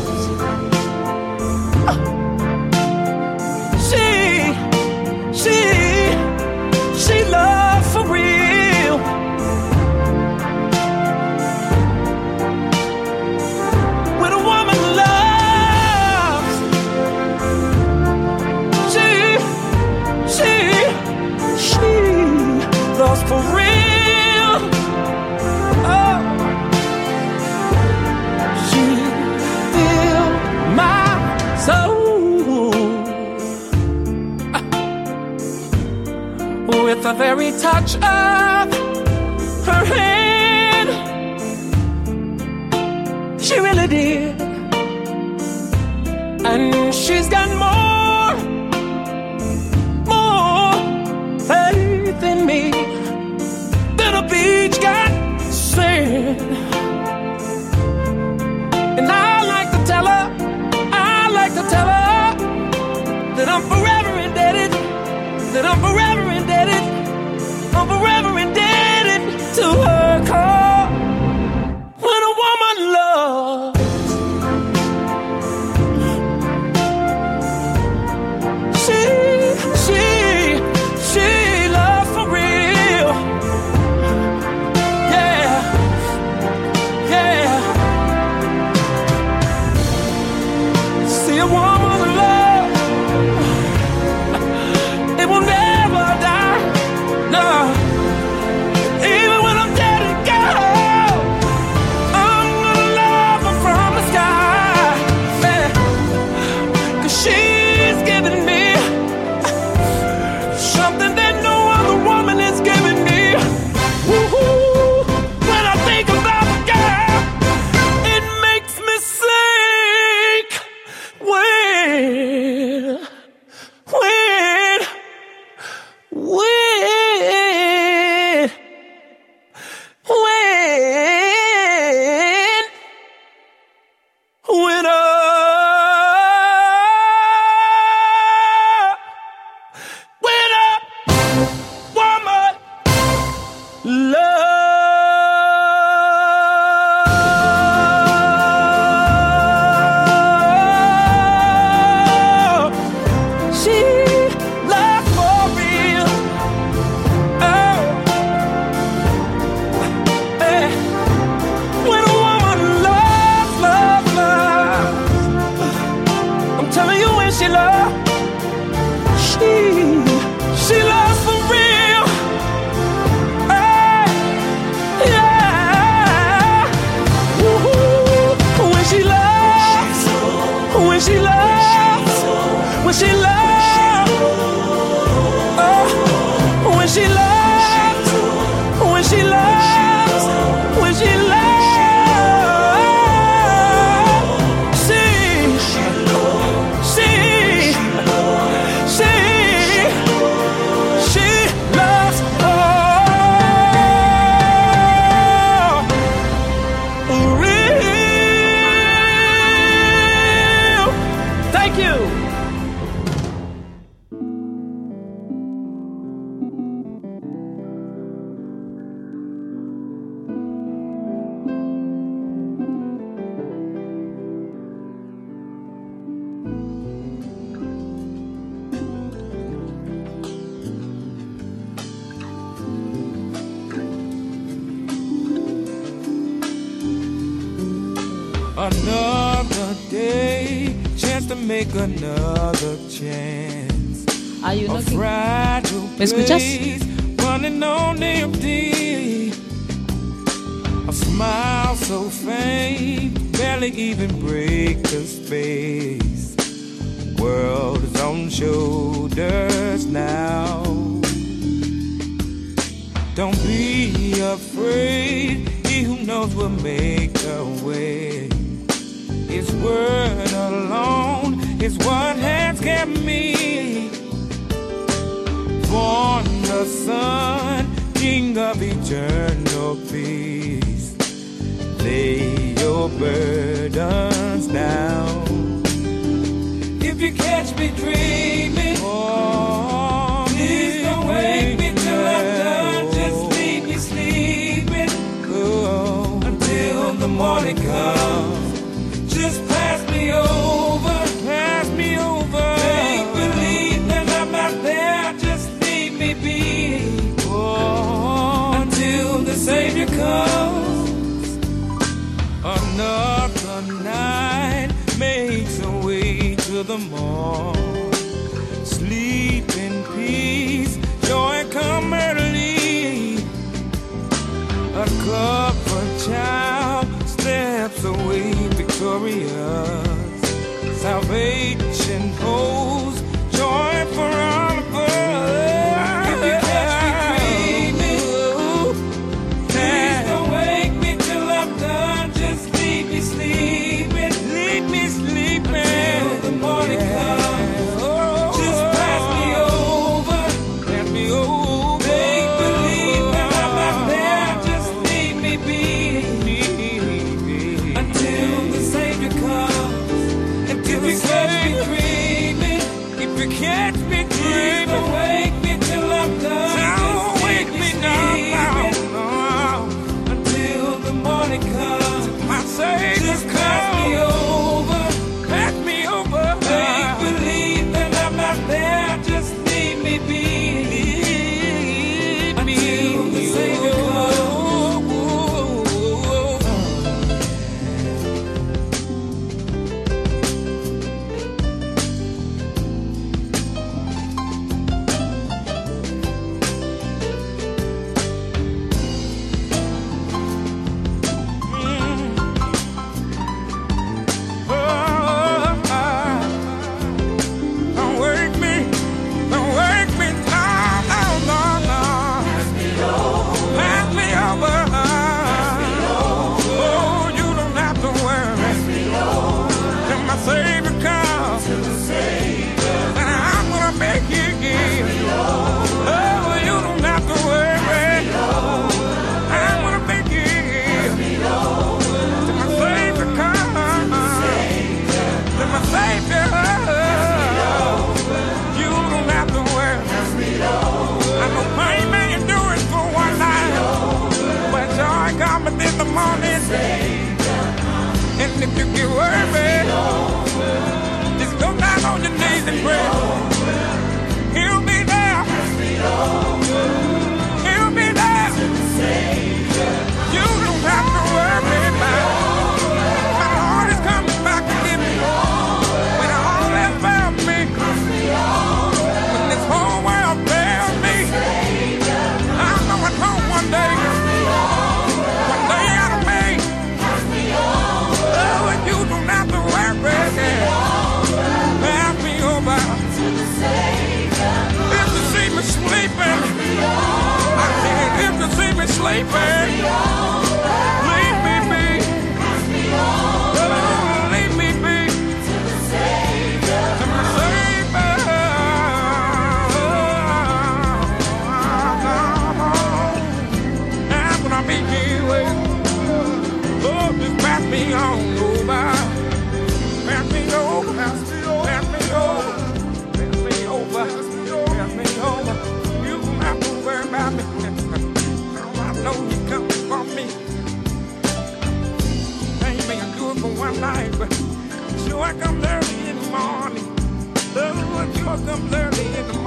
the very touch of Pass me over. Make believe that I'm not there. Just leave me be. Oh, until the Savior comes. Night makes a way to the. Sleep in peace. Joy come early.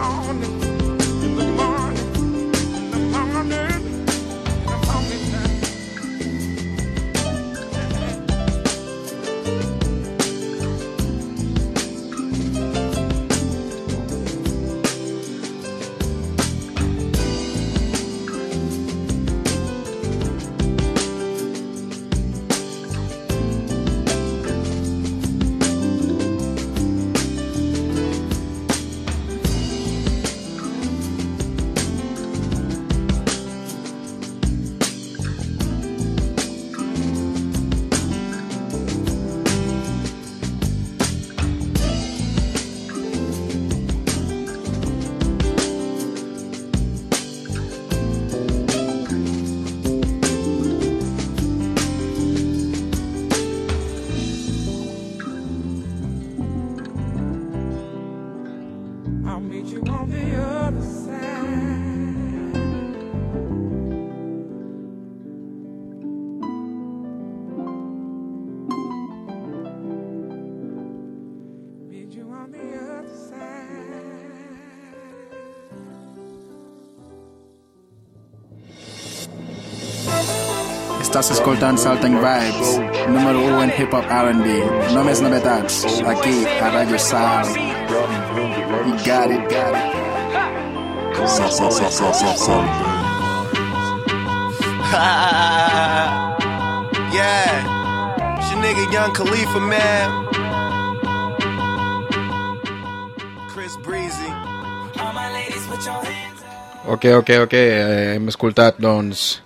morning. Estás escoltando Saltenk Vibez, número uno en hip hop R&B. No me novedades, aquí a Radio Sal. You got it, got it. Sal, sal, sal, sal, sal, sal, yeah. It's your nigga Young Khalifa, man. Chris Breezy. All my ladies, put your hands Ok, ok, ok. Eh, hem escoltat, doncs,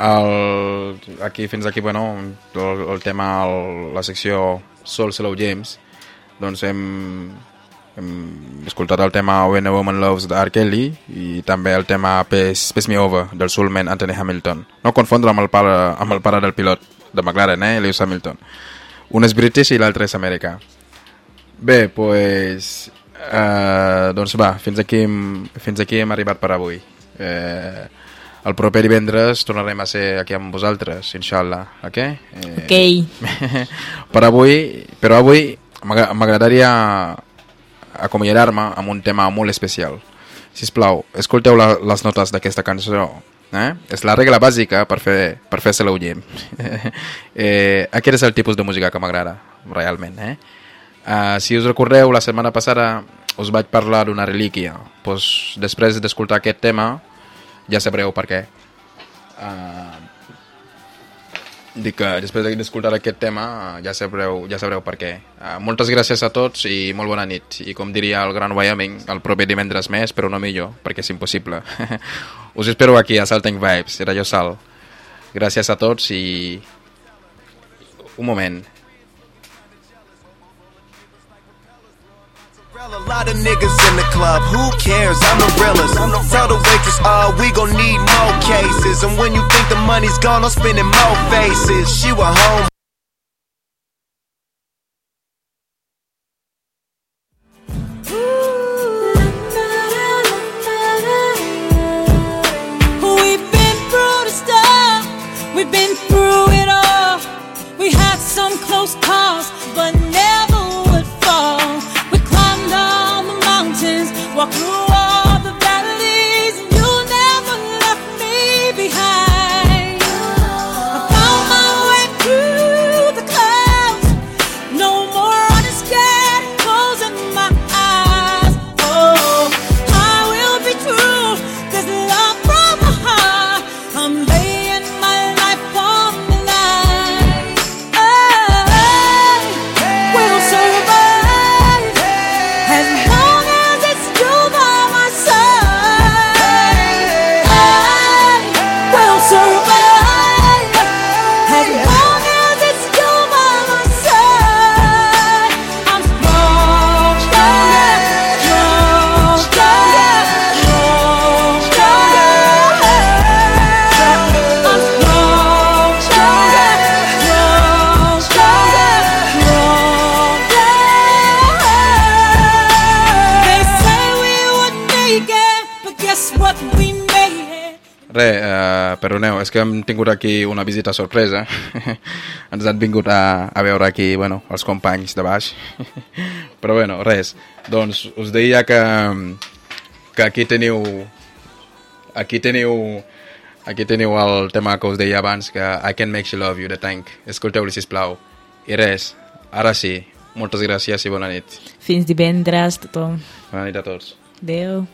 el, aquí fins aquí, bueno, el, el tema, el, la secció Soul Slow James. Doncs hem, hem escoltat el tema When a Woman Loves d'R. Kelly i també el tema Pace, Pace Me Over del soulman Anthony Hamilton. No confondre amb el pare, amb el pare del pilot de McLaren, eh, Lewis Hamilton. Un és british i l'altre és americà. Bé, pues, eh, doncs va, fins aquí, hem- fins aquí hem arribat per avui. Eh, el proper divendres tornarem a ser aquí amb vosaltres, inshallah, ok? Eh, Ok. per avui, però avui m'agra- m'agradaria acomiadar-me amb un tema molt especial. Si us plau, escolteu la, les notes d'aquesta cançó. Eh? És la regla bàsica per fer, per fer slow jam. eh, aquest és el tipus de música que m'agrada, realment. Eh? Uh, si us recordeu, la setmana passada us vaig parlar d'una relíquia. Pues, després d'escoltar aquest tema, ja sabreu per què. Uh, dic que després d'escoltar aquest tema uh, ja sabreu, ja sabreu per què. Uh, moltes gràcies a tots i molt bona nit. I com diria el Gran Wyoming, el proper divendres més, però no millor, perquè és impossible. us espero aquí a Salting Vibes, era jo Sal. Gràcies a tots i... Un moment. A lot of niggas in the club, who cares? I'm the realest. Tell the waitress, uh, we gon' need more cases. And when you think the money's gone, I'm spending more faces. She went home. We've been through the stuff, we've been through it all. We had some close calls, but never Re, uh, perdoneu, és que hem tingut aquí una visita sorpresa. Ens han vingut a, a veure aquí, bueno, els companys de baix. Però bueno, res. Doncs us deia que, que aquí teniu... Aquí teniu... Aquí teniu el tema que us deia abans, que I Can Make You Love You, de Tank. Escolteu-li, sisplau. I res, ara sí, moltes gràcies i bona nit. Fins divendres, tothom. Bona nit a tots. Adéu.